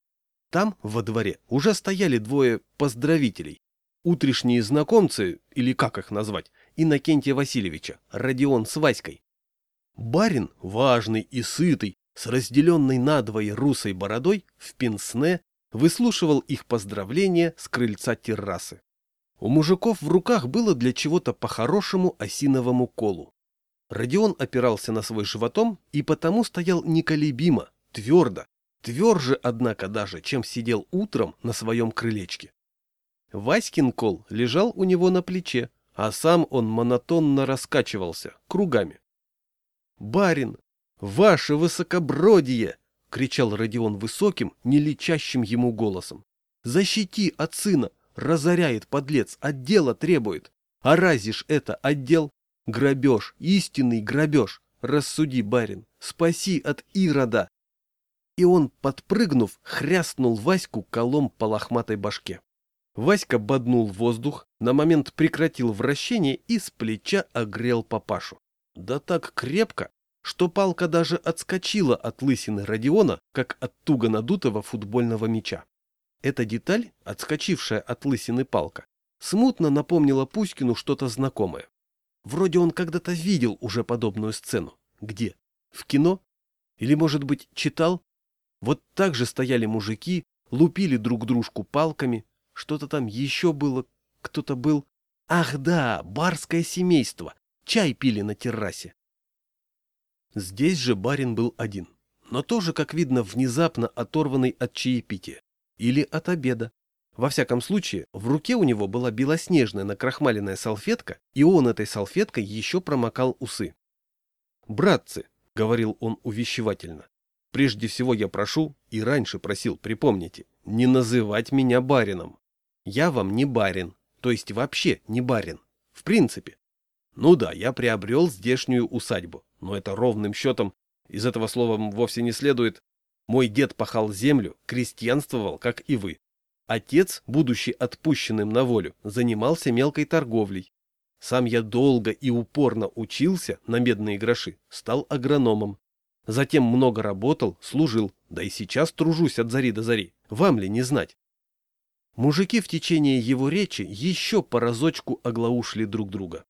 Там, во дворе, уже стояли двое поздравителей, Утрешние знакомцы, или как их назвать, Иннокентия Васильевича, Родион с Васькой. Барин, важный и сытый, с разделенной надвое русой бородой, в пенсне, выслушивал их поздравления с крыльца террасы. У мужиков в руках было для чего-то по-хорошему осиновому колу. Родион опирался на свой животом и потому стоял неколебимо, твердо, тверже, однако, даже, чем сидел утром на своем крылечке. Васькин кол лежал у него на плече, а сам он монотонно раскачивался, кругами. «Барин! Ваше высокобродие!» — кричал Родион высоким, не лечащим ему голосом. «Защити от сына! Разоряет подлец, отдела требует! А разишь это отдел? Грабеж, истинный грабеж! Рассуди, барин! Спаси от Ирода!» И он, подпрыгнув, хряснул Ваську колом по лохматой башке. Васька боднул воздух, на момент прекратил вращение и с плеча огрел папашу. Да так крепко, что палка даже отскочила от лысины Родиона, как от туго надутого футбольного мяча. Эта деталь, отскочившая от лысины палка, смутно напомнила Пуськину что-то знакомое. Вроде он когда-то видел уже подобную сцену. Где? В кино? Или, может быть, читал? Вот так же стояли мужики, лупили друг дружку палками, что-то там еще было, кто-то был... Ах да, барское семейство. Чай пили на террасе. Здесь же барин был один, но тоже, как видно, внезапно оторванный от чаепития. Или от обеда. Во всяком случае, в руке у него была белоснежная накрахмаленная салфетка, и он этой салфеткой еще промокал усы. «Братцы», — говорил он увещевательно, — «прежде всего я прошу, и раньше просил, припомните, не называть меня барином. Я вам не барин, то есть вообще не барин. В принципе. Ну да, я приобрел здешнюю усадьбу, но это ровным счетом, из этого слова вовсе не следует. Мой дед пахал землю, крестьянствовал, как и вы. Отец, будучи отпущенным на волю, занимался мелкой торговлей. Сам я долго и упорно учился на медные гроши, стал агрономом. Затем много работал, служил, да и сейчас тружусь от зари до зари. Вам ли не знать? Мужики в течение его речи еще по разочку оглаушли друг друга.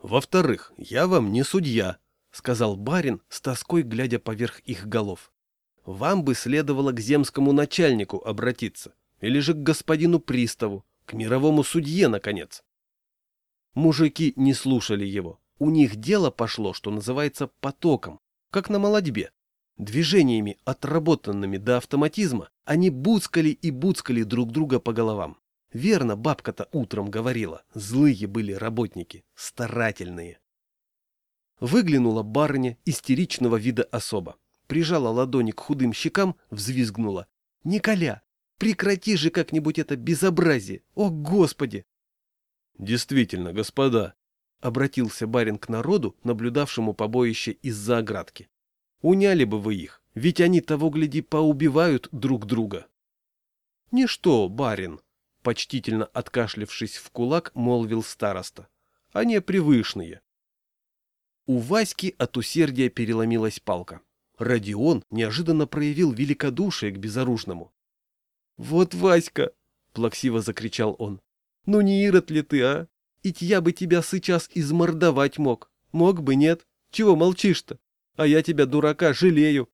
«Во-вторых, я вам не судья», — сказал барин, с тоской глядя поверх их голов. «Вам бы следовало к земскому начальнику обратиться, или же к господину приставу, к мировому судье, наконец». Мужики не слушали его. У них дело пошло, что называется, потоком, как на молодьбе. Движениями, отработанными до автоматизма, они буцкали и буцкали друг друга по головам. Верно, бабка-то утром говорила, злые были работники, старательные. Выглянула барыня истеричного вида особа, прижала ладони к худым щекам, взвизгнула. Николя, прекрати же как-нибудь это безобразие! О, Господи!» «Действительно, господа», — обратился барин к народу, наблюдавшему побоище из-за оградки. «Уняли бы вы их, ведь они того, гляди, поубивают друг друга». «Ничто, барин», — почтительно откашлившись в кулак, молвил староста. «Они привышные». У Васьки от усердия переломилась палка. Родион неожиданно проявил великодушие к безоружному. «Вот, Васька!» — плаксиво закричал он. «Ну не ирод ли ты, а? Ить я бы тебя сейчас измордовать мог. Мог бы, нет? Чего молчишь-то? А я тебя, дурака, жалею!»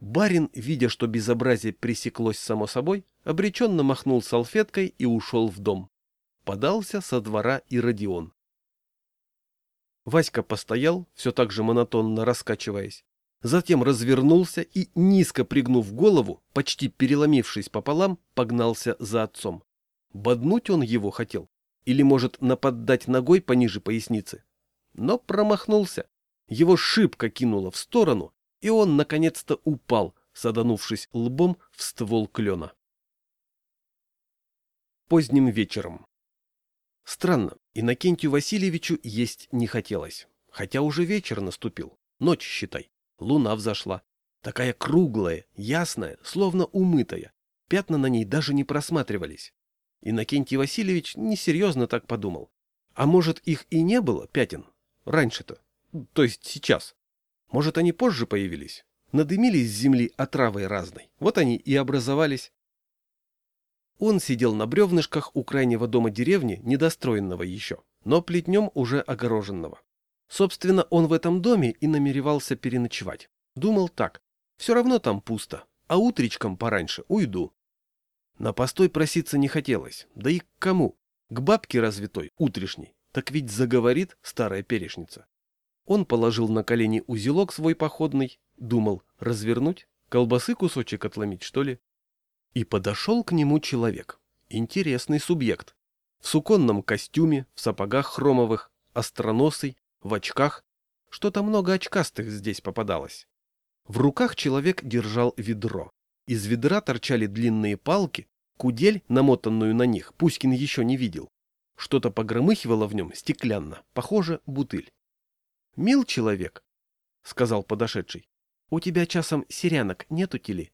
Барин, видя, что безобразие пресеклось само собой, обреченно махнул салфеткой и ушел в дом. Подался со двора и Родион. Васька постоял, все так же монотонно раскачиваясь, затем развернулся и, низко пригнув голову, почти переломившись пополам, погнался за отцом. Боднуть он его хотел, или, может, наподдать ногой пониже поясницы. Но промахнулся. Его шибко кинуло в сторону, и он, наконец-то, упал, саданувшись лбом в ствол клена. Поздним вечером. Странно, Иннокентию Васильевичу есть не хотелось. Хотя уже вечер наступил. Ночь, считай. Луна взошла. Такая круглая, ясная, словно умытая. Пятна на ней даже не просматривались. Иннокентий Васильевич несерьезно так подумал. А может, их и не было, пятен? Раньше-то. То есть сейчас. Может, они позже появились? Надымились с земли отравой разной. Вот они и образовались. Он сидел на бревнышках у крайнего дома деревни, недостроенного еще, но плетнем уже огороженного. Собственно, он в этом доме и намеревался переночевать. Думал так, все равно там пусто, а утречком пораньше уйду. На постой проситься не хотелось, да и к кому? К бабке развитой, утрешней, так ведь заговорит старая перешница. Он положил на колени узелок свой походный, думал, развернуть, колбасы кусочек отломить, что ли? И подошел к нему человек. Интересный субъект. В суконном костюме, в сапогах хромовых, остроносый, в очках. Что-то много очкастых здесь попадалось. В руках человек держал ведро. Из ведра торчали длинные палки, кудель, намотанную на них, Пуськин еще не видел. Что-то погромыхивало в нем стеклянно, похоже, бутыль. — Мил человек, — сказал подошедший, — у тебя часом серянок нету тели?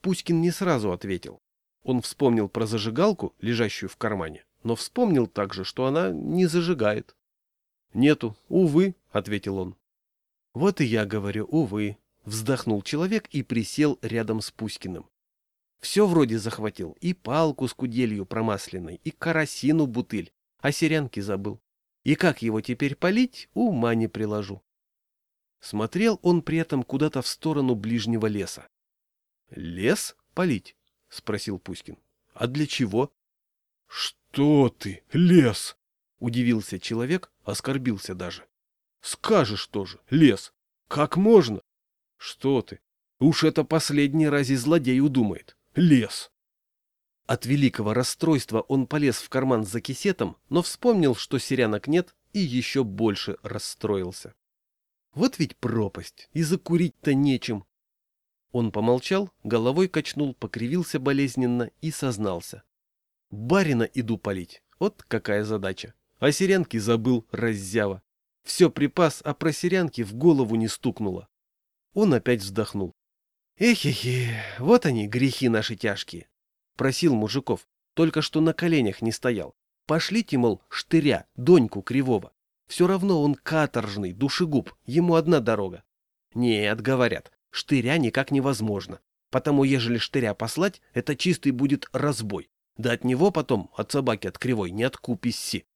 Пуськин не сразу ответил. Он вспомнил про зажигалку, лежащую в кармане, но вспомнил также, что она не зажигает. «Нету, увы», — ответил он. «Вот и я говорю, увы», — вздохнул человек и присел рядом с Пуськиным. Все вроде захватил, и палку с куделью промасленной, и карасину бутыль, а серянки забыл. И как его теперь полить, ума не приложу. Смотрел он при этом куда-то в сторону ближнего леса. «Лес полить?» — спросил Пуськин. «А для чего?» «Что ты, лес?» — удивился человек, оскорбился даже. «Скажешь тоже, лес. Как можно?» «Что ты? Уж это последний раз и злодей удумает. Лес!» От великого расстройства он полез в карман за кисетом, но вспомнил, что серянок нет, и еще больше расстроился. Вот ведь пропасть, и закурить-то нечем. Он помолчал, головой качнул, покривился болезненно и сознался. Барина иду полить. Вот какая задача. А сирянки забыл, раззява. Все припас, а про сирянки в голову не стукнуло. Он опять вздохнул. Эхе-хе, вот они, грехи наши тяжкие. Просил мужиков, только что на коленях не стоял. Пошлите, мол, штыря, доньку кривого. Все равно он каторжный, душегуб, ему одна дорога. Нет, говорят, штыря никак невозможно. Потому, ежели штыря послать, это чистый будет разбой. Да от него потом, от собаки от кривой, не откупись.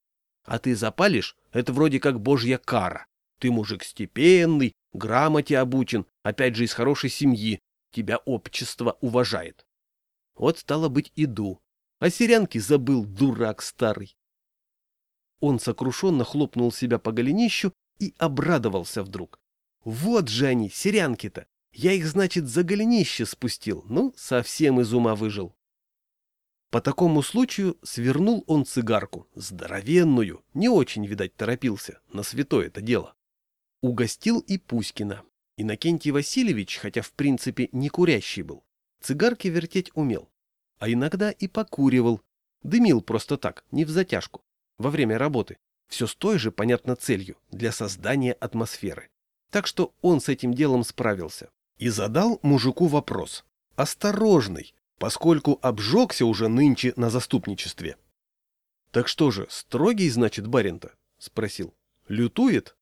А ты запалишь, это вроде как божья кара. Ты мужик степенный, грамоте обучен, опять же из хорошей семьи. Тебя общество уважает. Вот, стало быть, иду. А сирянки забыл, дурак старый. Он сокрушенно хлопнул себя по голенищу и обрадовался вдруг. Вот же они, сирянки-то! Я их, значит, за голенище спустил, ну, совсем из ума выжил. По такому случаю свернул он цигарку, здоровенную, не очень, видать, торопился, на святое это дело. Угостил и Пуськина. Иннокентий Васильевич, хотя в принципе не курящий был, Цигарки вертеть умел. А иногда и покуривал. Дымил просто так, не в затяжку. Во время работы. Все с той же, понятно, целью – для создания атмосферы. Так что он с этим делом справился. И задал мужику вопрос. Осторожный, поскольку обжегся уже нынче на заступничестве. — Так что же, строгий, значит, барин-то? — спросил. — Лютует?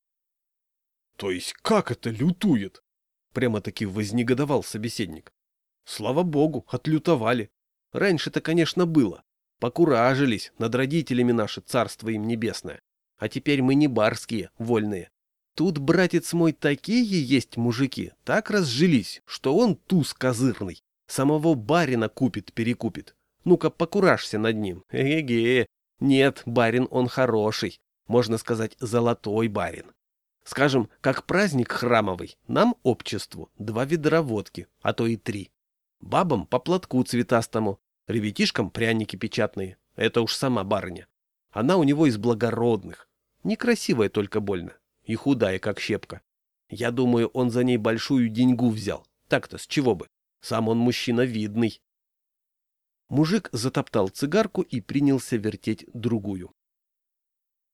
— То есть как это лютует? — прямо-таки вознегодовал собеседник. — Слава богу, отлютовали. Раньше-то, конечно, было. Покуражились над родителями наши, царство им небесное. А теперь мы не барские, вольные. Тут, братец мой, такие есть мужики, так разжились, что он туз козырный. Самого барина купит-перекупит. Ну-ка, покуражься над ним. Эге, нет, барин он хороший. Можно сказать, золотой барин. Скажем, как праздник храмовый, нам, обществу, два ведра водки, а то и три. Бабам по платку цветастому, ребятишкам пряники печатные. Это уж сама барыня. Она у него из благородных. Некрасивая только больно. И худая, как щепка. Я думаю, он за ней большую деньгу взял. Так-то с чего бы? Сам он мужчина видный. Мужик затоптал цигарку и принялся вертеть другую.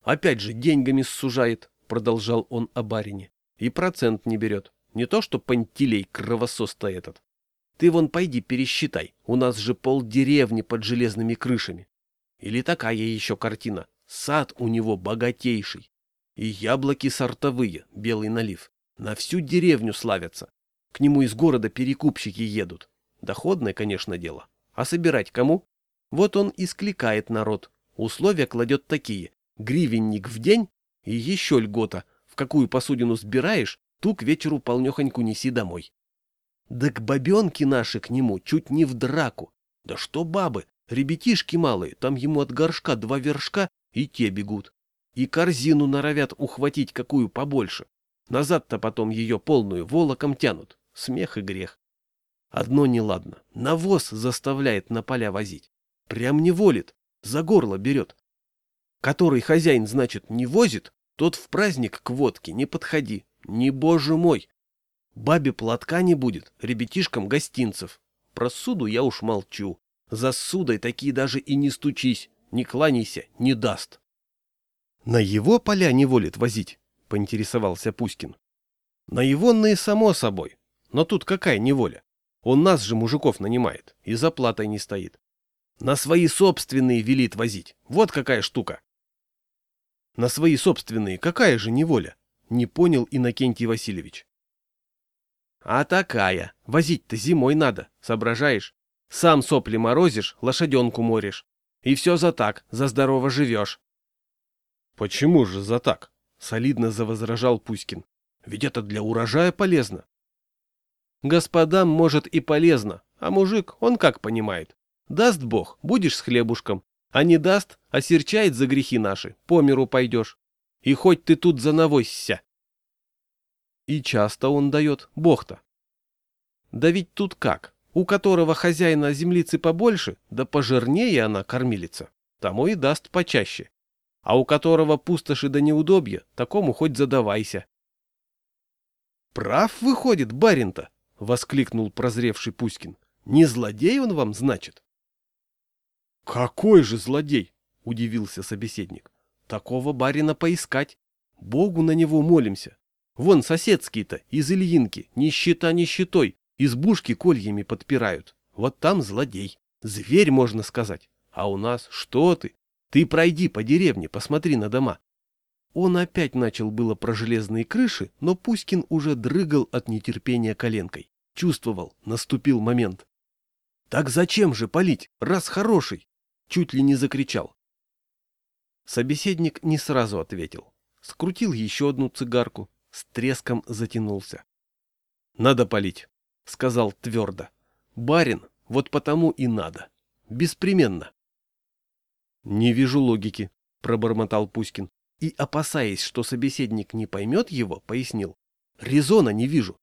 «Опять же деньгами сужает», — продолжал он о барине. «И процент не берет. Не то что пантелей кровосос-то этот. Ты вон пойди пересчитай, у нас же полдеревни под железными крышами. Или такая еще картина. Сад у него богатейший. И яблоки сортовые, белый налив. На всю деревню славятся. К нему из города перекупщики едут. Доходное, конечно, дело. А собирать кому? Вот он и скликает народ. Условия кладет такие. Гривенник в день и еще льгота. В какую посудину сбираешь, ту к вечеру полнехоньку неси домой. Да к бабенке наши к нему чуть не в драку. Да что бабы, ребятишки малые, там ему от горшка два вершка и те бегут. И корзину норовят ухватить какую побольше. Назад-то потом ее полную волоком тянут. Смех и грех. Одно неладно. Навоз заставляет на поля возить. Прям не волит. За горло берет. Который хозяин, значит, не возит, тот в праздник к водке не подходи. Не боже мой. Бабе платка не будет, ребятишкам гостинцев. Про суду я уж молчу. За судой такие даже и не стучись, не кланяйся, не даст. На его поля не волит возить, поинтересовался Пуськин. На егонные, само собой. Но тут какая неволя? Он нас же, мужиков, нанимает, и за платой не стоит. На свои собственные велит возить. Вот какая штука. На свои собственные какая же неволя? Не понял Иннокентий Васильевич. А такая. Возить-то зимой надо, соображаешь? Сам сопли морозишь, лошаденку моришь. И все за так, за здорово живешь. Почему же за так? Солидно завозражал Пуськин. Ведь это для урожая полезно. Господам, может, и полезно, а мужик, он как понимает. Даст Бог, будешь с хлебушком, а не даст, осерчает за грехи наши, по миру пойдешь. И хоть ты тут занавозься. И часто он дает, Бог-то. Да ведь тут как, у которого хозяина землицы побольше, да пожирнее она кормилица, тому и даст почаще. А у которого пустоши да неудобья, такому хоть задавайся. Прав выходит барин-то, — воскликнул прозревший Пуськин. «Не злодей он вам, значит?» «Какой же злодей?» — удивился собеседник. «Такого барина поискать. Богу на него молимся. Вон соседские-то, из Ильинки, нищета нищетой, избушки кольями подпирают. Вот там злодей. Зверь, можно сказать. А у нас что ты? Ты пройди по деревне, посмотри на дома. Он опять начал было про железные крыши, но Пуськин уже дрыгал от нетерпения коленкой. Чувствовал, наступил момент. «Так зачем же палить, раз хороший?» Чуть ли не закричал. Собеседник не сразу ответил. Скрутил еще одну цигарку, с треском затянулся. «Надо палить», — сказал твердо. «Барин, вот потому и надо. Беспременно». «Не вижу логики», — пробормотал Пуськин и, опасаясь, что собеседник не поймет его, пояснил. «Резона не вижу.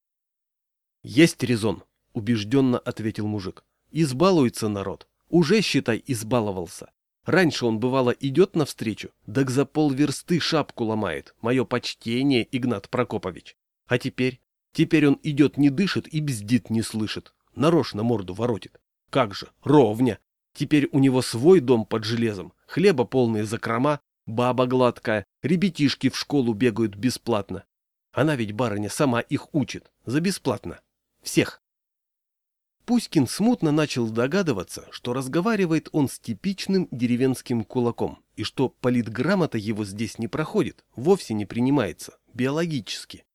«Есть резон», — убежденно ответил мужик. «Избалуется народ. Уже, считай, избаловался. Раньше он, бывало, идет навстречу, так за полверсты шапку ломает. Мое почтение, Игнат Прокопович. А теперь? Теперь он идет не дышит и бздит не слышит. нарочно морду воротит. Как же, ровня. Теперь у него свой дом под железом, хлеба полные закрома, баба гладкая, ребятишки в школу бегают бесплатно. Она ведь, барыня, сама их учит, за бесплатно. Всех. Пуськин смутно начал догадываться, что разговаривает он с типичным деревенским кулаком, и что политграмота его здесь не проходит, вовсе не принимается, биологически.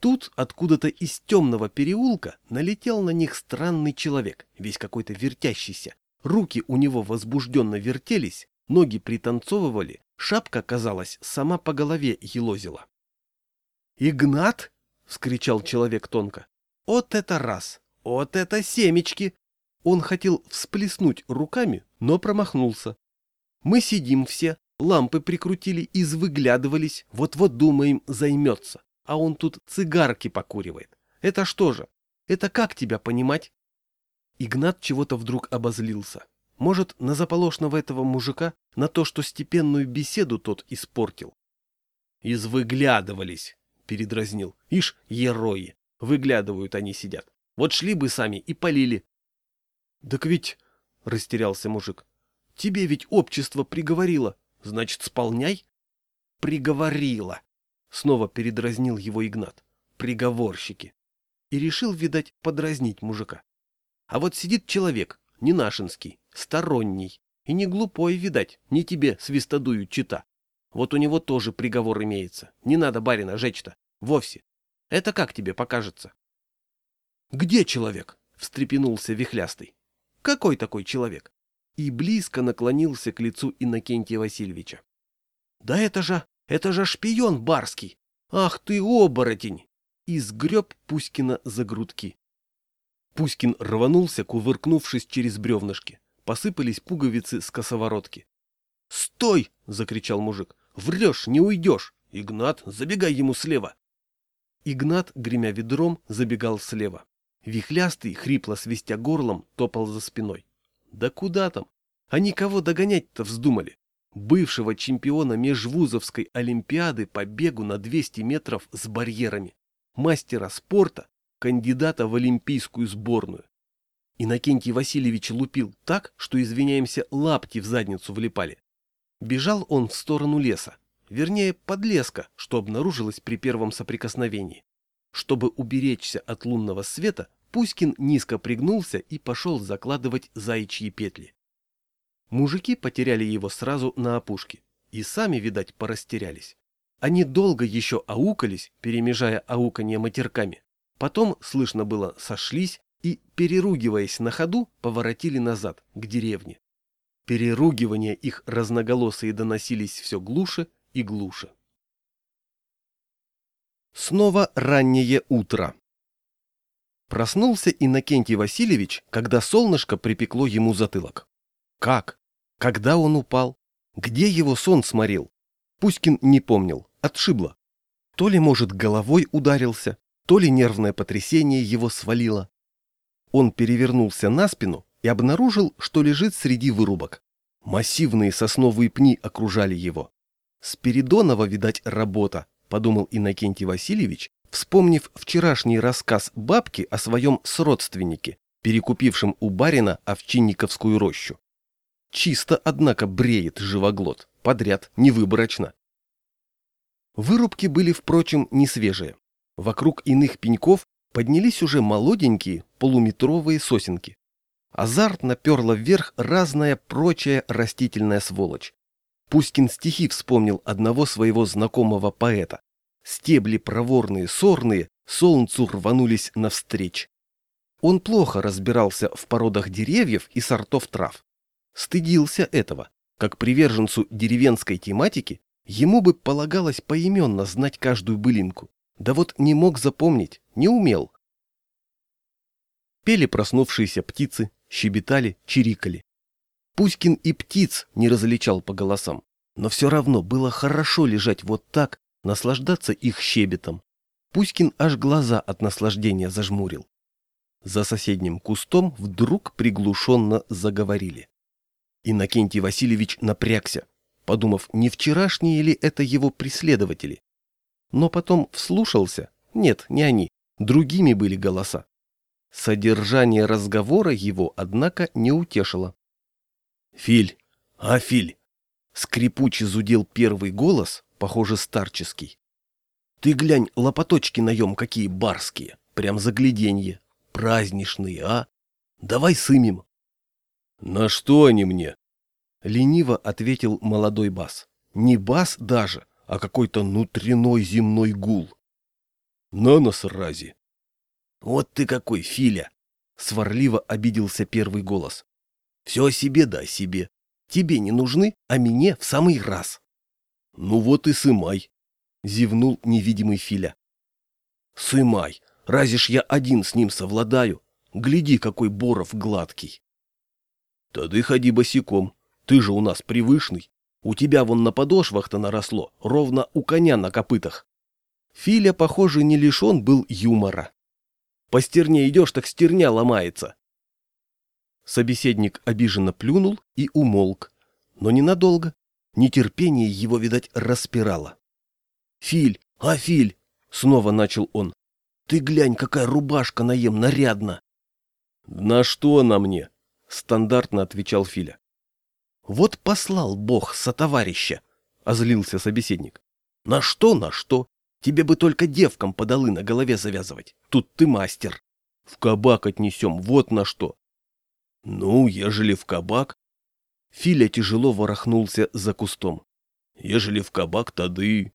Тут откуда-то из темного переулка налетел на них странный человек, весь какой-то вертящийся. Руки у него возбужденно вертелись, ноги пританцовывали, шапка, казалось, сама по голове елозила. «Игнат!» — вскричал человек тонко. «Вот это раз! Вот это семечки! Он хотел всплеснуть руками, но промахнулся. Мы сидим все, лампы прикрутили, извыглядывались, вот-вот думаем, займется. А он тут цигарки покуривает. Это что же? Это как тебя понимать? Игнат чего-то вдруг обозлился. Может, на заполошного этого мужика, на то, что степенную беседу тот испортил. «Извыглядывались», — передразнил. «Ишь, ерои, выглядывают они сидят. Вот шли бы сами и полили. — Так ведь, — растерялся мужик, — тебе ведь общество приговорило. Значит, сполняй? — Приговорило. Снова передразнил его Игнат. Приговорщики. И решил, видать, подразнить мужика. А вот сидит человек, не нашинский, сторонний. И не глупой, видать, не тебе свистодую чита. Вот у него тоже приговор имеется. Не надо барина жечь-то. Вовсе. Это как тебе покажется? «Где человек?» — встрепенулся Вихлястый. «Какой такой человек?» И близко наклонился к лицу Иннокентия Васильевича. «Да это же, это же шпион барский! Ах ты, оборотень!» И сгреб Пуськина за грудки. Пуськин рванулся, кувыркнувшись через бревнышки. Посыпались пуговицы с косоворотки. «Стой!» — закричал мужик. «Врешь, не уйдешь! Игнат, забегай ему слева!» Игнат, гремя ведром, забегал слева. Вихлястый, хрипло свистя горлом, топал за спиной. Да куда там? Они кого догонять-то вздумали? Бывшего чемпиона межвузовской олимпиады по бегу на 200 метров с барьерами. Мастера спорта, кандидата в олимпийскую сборную. Иннокентий Васильевич лупил так, что, извиняемся, лапти в задницу влипали. Бежал он в сторону леса, вернее, подлеска, что обнаружилось при первом соприкосновении. Чтобы уберечься от лунного света, Пуськин низко пригнулся и пошел закладывать заячьи петли. Мужики потеряли его сразу на опушке. И сами, видать, порастерялись. Они долго еще аукались, перемежая ауканье матерками. Потом, слышно было, сошлись и, переругиваясь на ходу, поворотили назад, к деревне. Переругивания их разноголосые доносились все глуше и глуше. Снова раннее утро. Проснулся Иннокентий Васильевич, когда солнышко припекло ему затылок. Как? Когда он упал? Где его сон сморил? Пуськин не помнил, отшибло. То ли, может, головой ударился, то ли нервное потрясение его свалило. Он перевернулся на спину и обнаружил, что лежит среди вырубок. Массивные сосновые пни окружали его. Спиридонова, видать, работа, подумал Иннокентий Васильевич вспомнив вчерашний рассказ бабки о своем сродственнике, перекупившем у барина овчинниковскую рощу. Чисто, однако, бреет живоглот, подряд, невыборочно. Вырубки были, впрочем, не свежие. Вокруг иных пеньков поднялись уже молоденькие полуметровые сосенки. Азартно перла вверх разная прочая растительная сволочь. Пускин стихи вспомнил одного своего знакомого поэта. Стебли проворные, сорные, солнцу рванулись навстречь. Он плохо разбирался в породах деревьев и сортов трав. Стыдился этого. Как приверженцу деревенской тематики, ему бы полагалось поименно знать каждую былинку. Да вот не мог запомнить, не умел. Пели проснувшиеся птицы, щебетали, чирикали. Пуськин и птиц не различал по голосам, но все равно было хорошо лежать вот так, наслаждаться их щебетом. Пуськин аж глаза от наслаждения зажмурил. За соседним кустом вдруг приглушенно заговорили. Иннокентий Васильевич напрягся, подумав, не вчерашние ли это его преследователи. Но потом вслушался, нет, не они, другими были голоса. Содержание разговора его, однако, не утешило. «Филь! А, Филь!» Скрипуче зудел первый голос, похоже, старческий. «Ты глянь, лопаточки наем какие барские, прям загляденье, праздничные, а? Давай сымем!» «На что они мне?» Лениво ответил молодой бас. Не бас даже, а какой-то внутренной земной гул. «На нас рази!» «Вот ты какой, Филя!» — сварливо обиделся первый голос. «Все о себе да о себе. Тебе не нужны, а мне в самый раз». «Ну вот и сымай», — зевнул невидимый Филя. «Сымай, разве ж я один с ним совладаю? Гляди, какой Боров гладкий». «Тады ходи босиком, ты же у нас привышный. У тебя вон на подошвах-то наросло, ровно у коня на копытах». Филя, похоже, не лишен был юмора. По стерне идешь, так стерня ломается. Собеседник обиженно плюнул и умолк, но ненадолго. Нетерпение его, видать, распирало. «Филь, а, Филь!» — снова начал он. «Ты глянь, какая рубашка наем нарядна!» «На что она мне?» — стандартно отвечал Филя. «Вот послал Бог сотоварища!» — озлился собеседник. «На что, на что? Тебе бы только девкам подолы на голове завязывать. Тут ты мастер. В кабак отнесем, вот на что. Ну, ежели в кабак... Филя тяжело ворохнулся за кустом. Ежели в кабак, тады...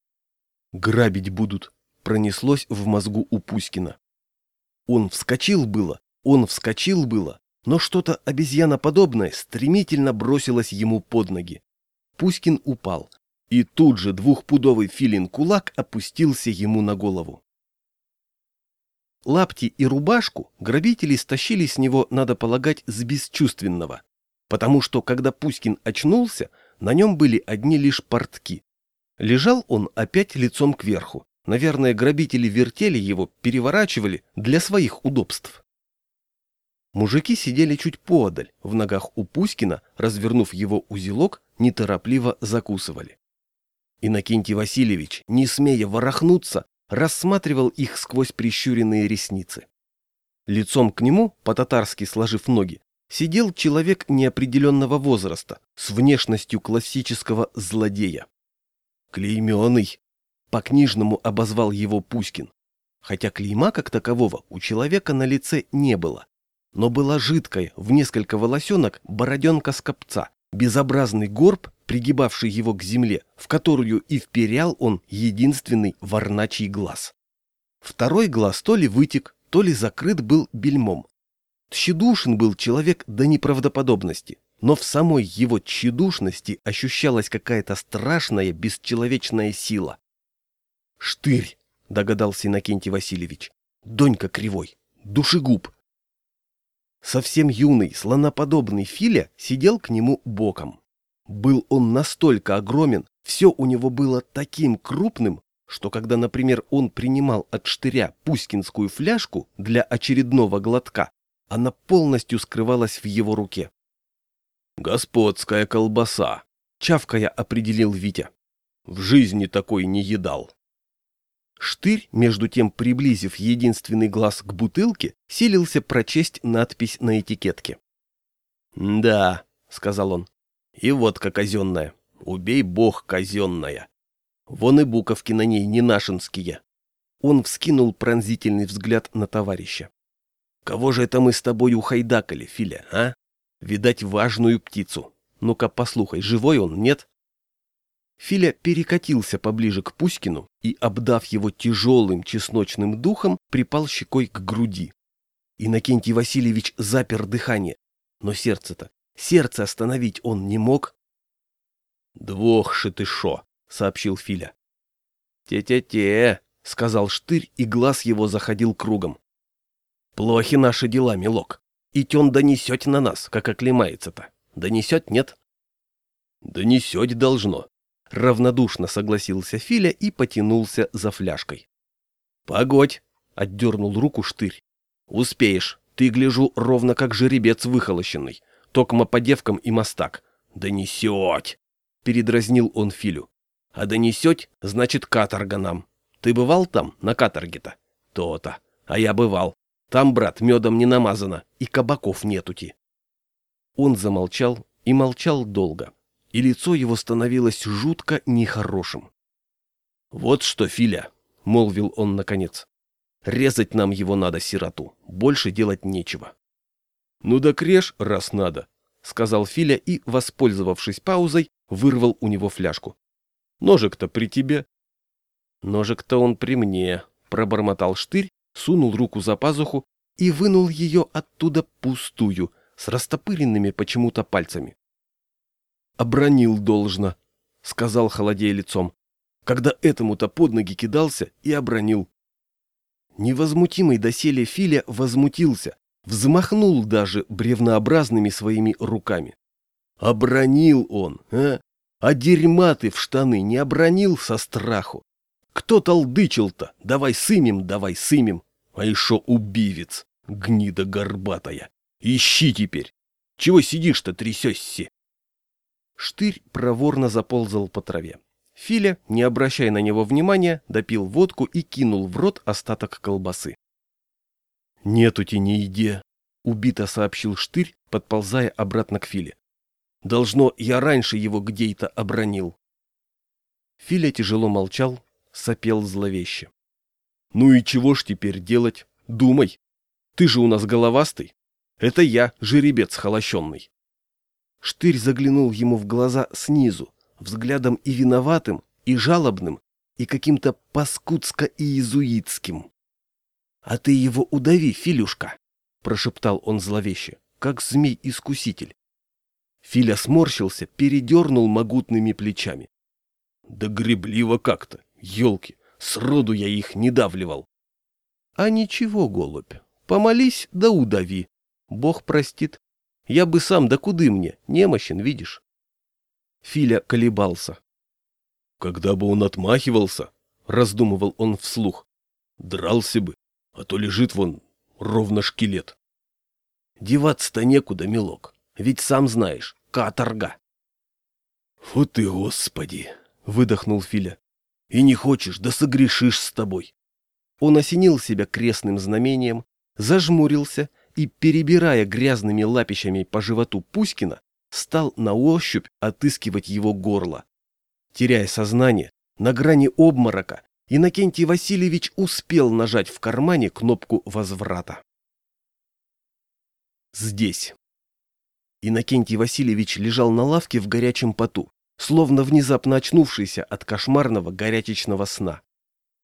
Грабить будут, пронеслось в мозгу у Пуськина. Он вскочил было, он вскочил было, но что-то обезьяноподобное стремительно бросилось ему под ноги. Пуськин упал, и тут же двухпудовый филин кулак опустился ему на голову. Лапти и рубашку грабители стащили с него, надо полагать, с бесчувственного, потому что, когда Пуськин очнулся, на нем были одни лишь портки. Лежал он опять лицом кверху. Наверное, грабители вертели его, переворачивали для своих удобств. Мужики сидели чуть поодаль, в ногах у Пуськина, развернув его узелок, неторопливо закусывали. Иннокентий Васильевич, не смея ворохнуться, рассматривал их сквозь прищуренные ресницы. Лицом к нему, по-татарски сложив ноги, сидел человек неопределенного возраста, с внешностью классического злодея. «Клейменный!» — по-книжному обозвал его Пуськин. Хотя клейма как такового у человека на лице не было, но была жидкая, в несколько волосенок, бороденка скопца, безобразный горб пригибавший его к земле, в которую и вперял он единственный варначий глаз. Второй глаз то ли вытек, то ли закрыт был бельмом. Тщедушен был человек до неправдоподобности, но в самой его тщедушности ощущалась какая-то страшная бесчеловечная сила. «Штырь!» — догадался Иннокентий Васильевич. «Донька кривой! Душегуб!» Совсем юный, слоноподобный Филя сидел к нему боком. Был он настолько огромен, все у него было таким крупным, что когда, например, он принимал от штыря пускинскую фляжку для очередного глотка, она полностью скрывалась в его руке. «Господская колбаса!» — чавкая определил Витя. «В жизни такой не едал». Штырь, между тем приблизив единственный глаз к бутылке, силился прочесть надпись на этикетке. «Да», — сказал он, и водка казенная. Убей бог казенная. Вон и буковки на ней не нашинские. Он вскинул пронзительный взгляд на товарища. Кого же это мы с тобой ухайдакали, Филя, а? Видать, важную птицу. Ну-ка, послухай, живой он, нет? Филя перекатился поближе к Пуськину и, обдав его тяжелым чесночным духом, припал щекой к груди. Иннокентий Васильевич запер дыхание. Но сердце-то Сердце остановить он не мог. «Двох ты шо», — сообщил Филя. «Те-те-те», — сказал Штырь, и глаз его заходил кругом. «Плохи наши дела, милок. И тен донесет на нас, как оклемается-то. Донесет, нет?» «Донесет должно», — равнодушно согласился Филя и потянулся за фляжкой. «Погодь», — отдернул руку Штырь. «Успеешь. Ты, гляжу, ровно как жеребец выхолощенный. Токма по девкам и мостак. Да несет! Передразнил он Филю. А да несет, значит каторга нам. Ты бывал там, на каторге-то? То-то. А я бывал. Там, брат, медом не намазано, и кабаков нетути. Он замолчал и молчал долго, и лицо его становилось жутко нехорошим. «Вот что, Филя», — молвил он наконец, — «резать нам его надо, сироту, больше делать нечего». «Ну да крешь, раз надо», — сказал Филя и, воспользовавшись паузой, вырвал у него фляжку. «Ножик-то при тебе». «Ножик-то он при мне», — пробормотал штырь, сунул руку за пазуху и вынул ее оттуда пустую, с растопыренными почему-то пальцами. «Обронил должно», — сказал холодея лицом, когда этому-то под ноги кидался и обронил. Невозмутимый доселе Филя возмутился, взмахнул даже бревнообразными своими руками. Обронил он, а? А дерьма ты в штаны не обронил со страху. Кто толдычил-то? Давай сымем, давай сымем. А еще убивец, гнида горбатая. Ищи теперь. Чего сидишь-то, трясешься? Штырь проворно заползал по траве. Филя, не обращая на него внимания, допил водку и кинул в рот остаток колбасы. «Нету тени иде», — убито сообщил Штырь, подползая обратно к Филе. «Должно, я раньше его где-то обронил». Филя тяжело молчал, сопел зловеще. «Ну и чего ж теперь делать? Думай. Ты же у нас головастый. Это я, жеребец холощенный». Штырь заглянул ему в глаза снизу, взглядом и виноватым, и жалобным, и каким-то паскудско-иезуитским. «А ты его удави, Филюшка!» — прошептал он зловеще, как змей-искуситель. Филя сморщился, передернул могутными плечами. «Да гребливо как-то, елки, сроду я их не давливал!» «А ничего, голубь, помолись да удави, Бог простит. Я бы сам, да куды мне, немощен, видишь?» Филя колебался. «Когда бы он отмахивался, — раздумывал он вслух, — дрался бы, а то лежит вон ровно шкелет. Деваться-то некуда, милок, ведь сам знаешь, каторга. Вот и господи, выдохнул Филя. И не хочешь, да согрешишь с тобой. Он осенил себя крестным знамением, зажмурился и, перебирая грязными лапищами по животу Пуськина, стал на ощупь отыскивать его горло. Теряя сознание, на грани обморока, Иннокентий Васильевич успел нажать в кармане кнопку возврата. Здесь. Иннокентий Васильевич лежал на лавке в горячем поту, словно внезапно очнувшийся от кошмарного горячечного сна.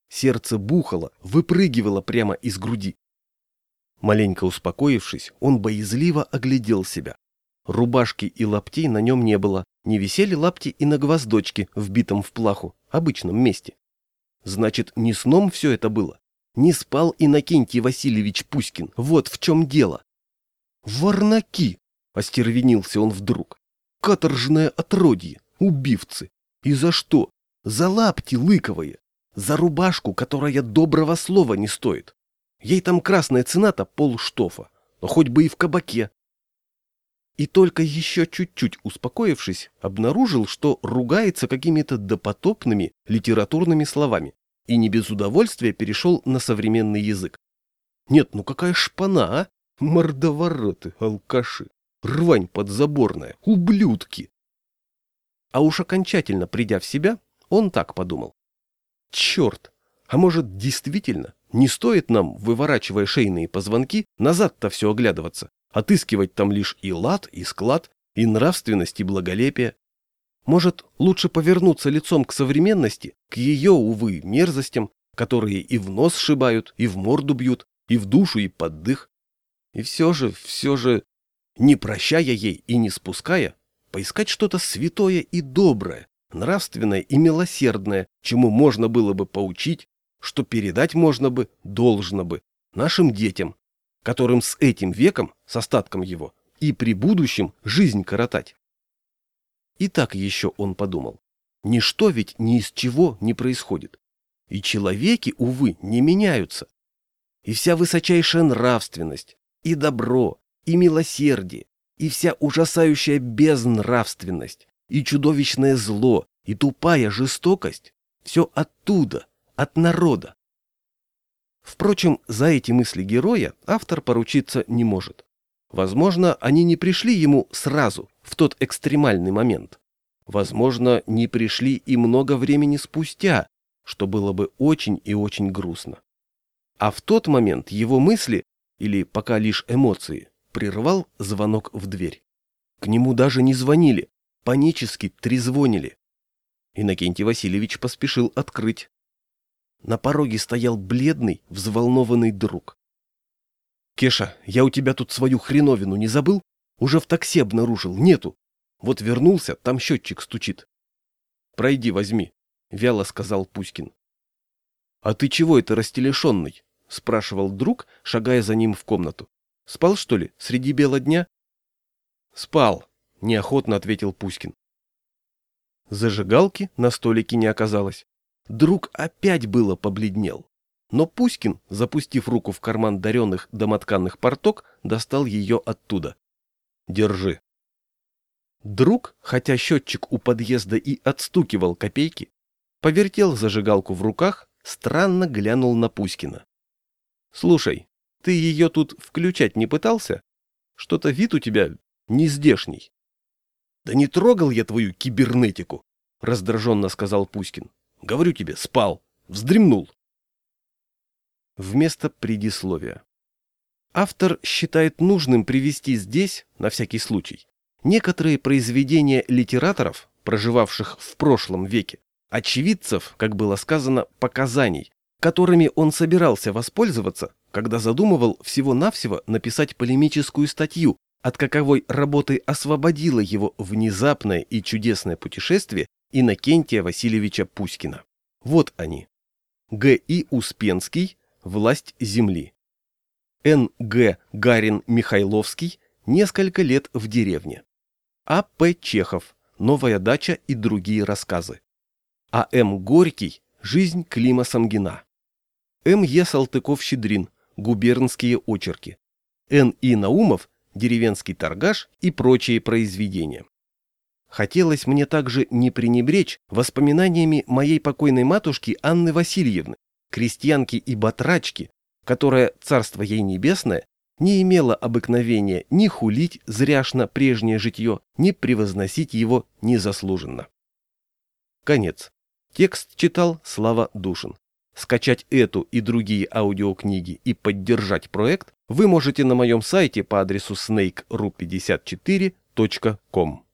Сердце бухало, выпрыгивало прямо из груди. Маленько успокоившись, он боязливо оглядел себя. Рубашки и лаптей на нем не было, не висели лапти и на гвоздочке, вбитом в плаху, обычном месте. Значит, не сном все это было. Не спал Иннокентий Васильевич Пуськин. Вот в чем дело. Варнаки! Остервенился он вдруг. Каторжное отродье, убивцы. И за что? За лапти лыковые. За рубашку, которая доброго слова не стоит. Ей там красная цена-то полштофа. Но хоть бы и в кабаке. И только еще чуть-чуть успокоившись, обнаружил, что ругается какими-то допотопными литературными словами и не без удовольствия перешел на современный язык. Нет, ну какая шпана, а? Мордовороты, алкаши, рвань подзаборная, ублюдки. А уж окончательно придя в себя, он так подумал. Черт, а может действительно не стоит нам, выворачивая шейные позвонки, назад-то все оглядываться? Отыскивать там лишь и лад, и склад, и нравственность, и благолепие. Может, лучше повернуться лицом к современности, к ее, увы, мерзостям, которые и в нос сшибают, и в морду бьют, и в душу, и под дых. И все же, все же, не прощая ей и не спуская, поискать что-то святое и доброе, нравственное и милосердное, чему можно было бы поучить, что передать можно бы, должно бы, нашим детям, которым с этим веком, с остатком его, и при будущем жизнь коротать. И так еще он подумал. Ничто ведь ни из чего не происходит. И человеки, увы, не меняются. И вся высочайшая нравственность, и добро, и милосердие, и вся ужасающая безнравственность, и чудовищное зло, и тупая жестокость – все оттуда, от народа. Впрочем, за эти мысли героя автор поручиться не может. Возможно, они не пришли ему сразу, в тот экстремальный момент. Возможно, не пришли и много времени спустя, что было бы очень и очень грустно. А в тот момент его мысли, или пока лишь эмоции, прервал звонок в дверь. К нему даже не звонили, панически трезвонили. Иннокентий Васильевич поспешил открыть. На пороге стоял бледный, взволнованный друг. «Кеша, я у тебя тут свою хреновину не забыл? Уже в такси обнаружил, нету. Вот вернулся, там счетчик стучит». «Пройди, возьми», — вяло сказал Пуськин. «А ты чего это растелешенный?» — спрашивал друг, шагая за ним в комнату. «Спал, что ли, среди бела дня?» «Спал», — неохотно ответил Пуськин. Зажигалки на столике не оказалось. Друг опять было побледнел. Но Пуськин, запустив руку в карман даренных домотканных порток, достал ее оттуда. «Держи». Друг, хотя счетчик у подъезда и отстукивал копейки, повертел зажигалку в руках, странно глянул на Пуськина. «Слушай, ты ее тут включать не пытался? Что-то вид у тебя нездешний». «Да не трогал я твою кибернетику», — раздраженно сказал Пуськин. «Говорю тебе, спал, вздремнул». Вместо предисловия. Автор считает нужным привести здесь, на всякий случай, некоторые произведения литераторов, проживавших в прошлом веке, очевидцев, как было сказано, показаний, которыми он собирался воспользоваться, когда задумывал всего-навсего написать полемическую статью, от каковой работы освободило его внезапное и чудесное путешествие Иннокентия Васильевича Пуськина. Вот они. Г.И. Успенский «Власть земли». Н.Г. Гарин-Михайловский «Несколько лет в деревне». А.П. Чехов «Новая дача и другие рассказы». А.М. Горький «Жизнь Клима Самгина». М.Е. Салтыков-Щедрин «Губернские очерки». Н.И. Наумов «Деревенский торгаш» и прочие произведения. Хотелось мне также не пренебречь воспоминаниями моей покойной матушки Анны Васильевны, крестьянки и батрачки, которая, царство ей небесное, не имела обыкновения ни хулить зряшно прежнее житье, ни превозносить его незаслуженно. Конец. Текст читал Слава Душин. Скачать эту и другие аудиокниги и поддержать проект вы можете на моем сайте по адресу snake.ru54.com.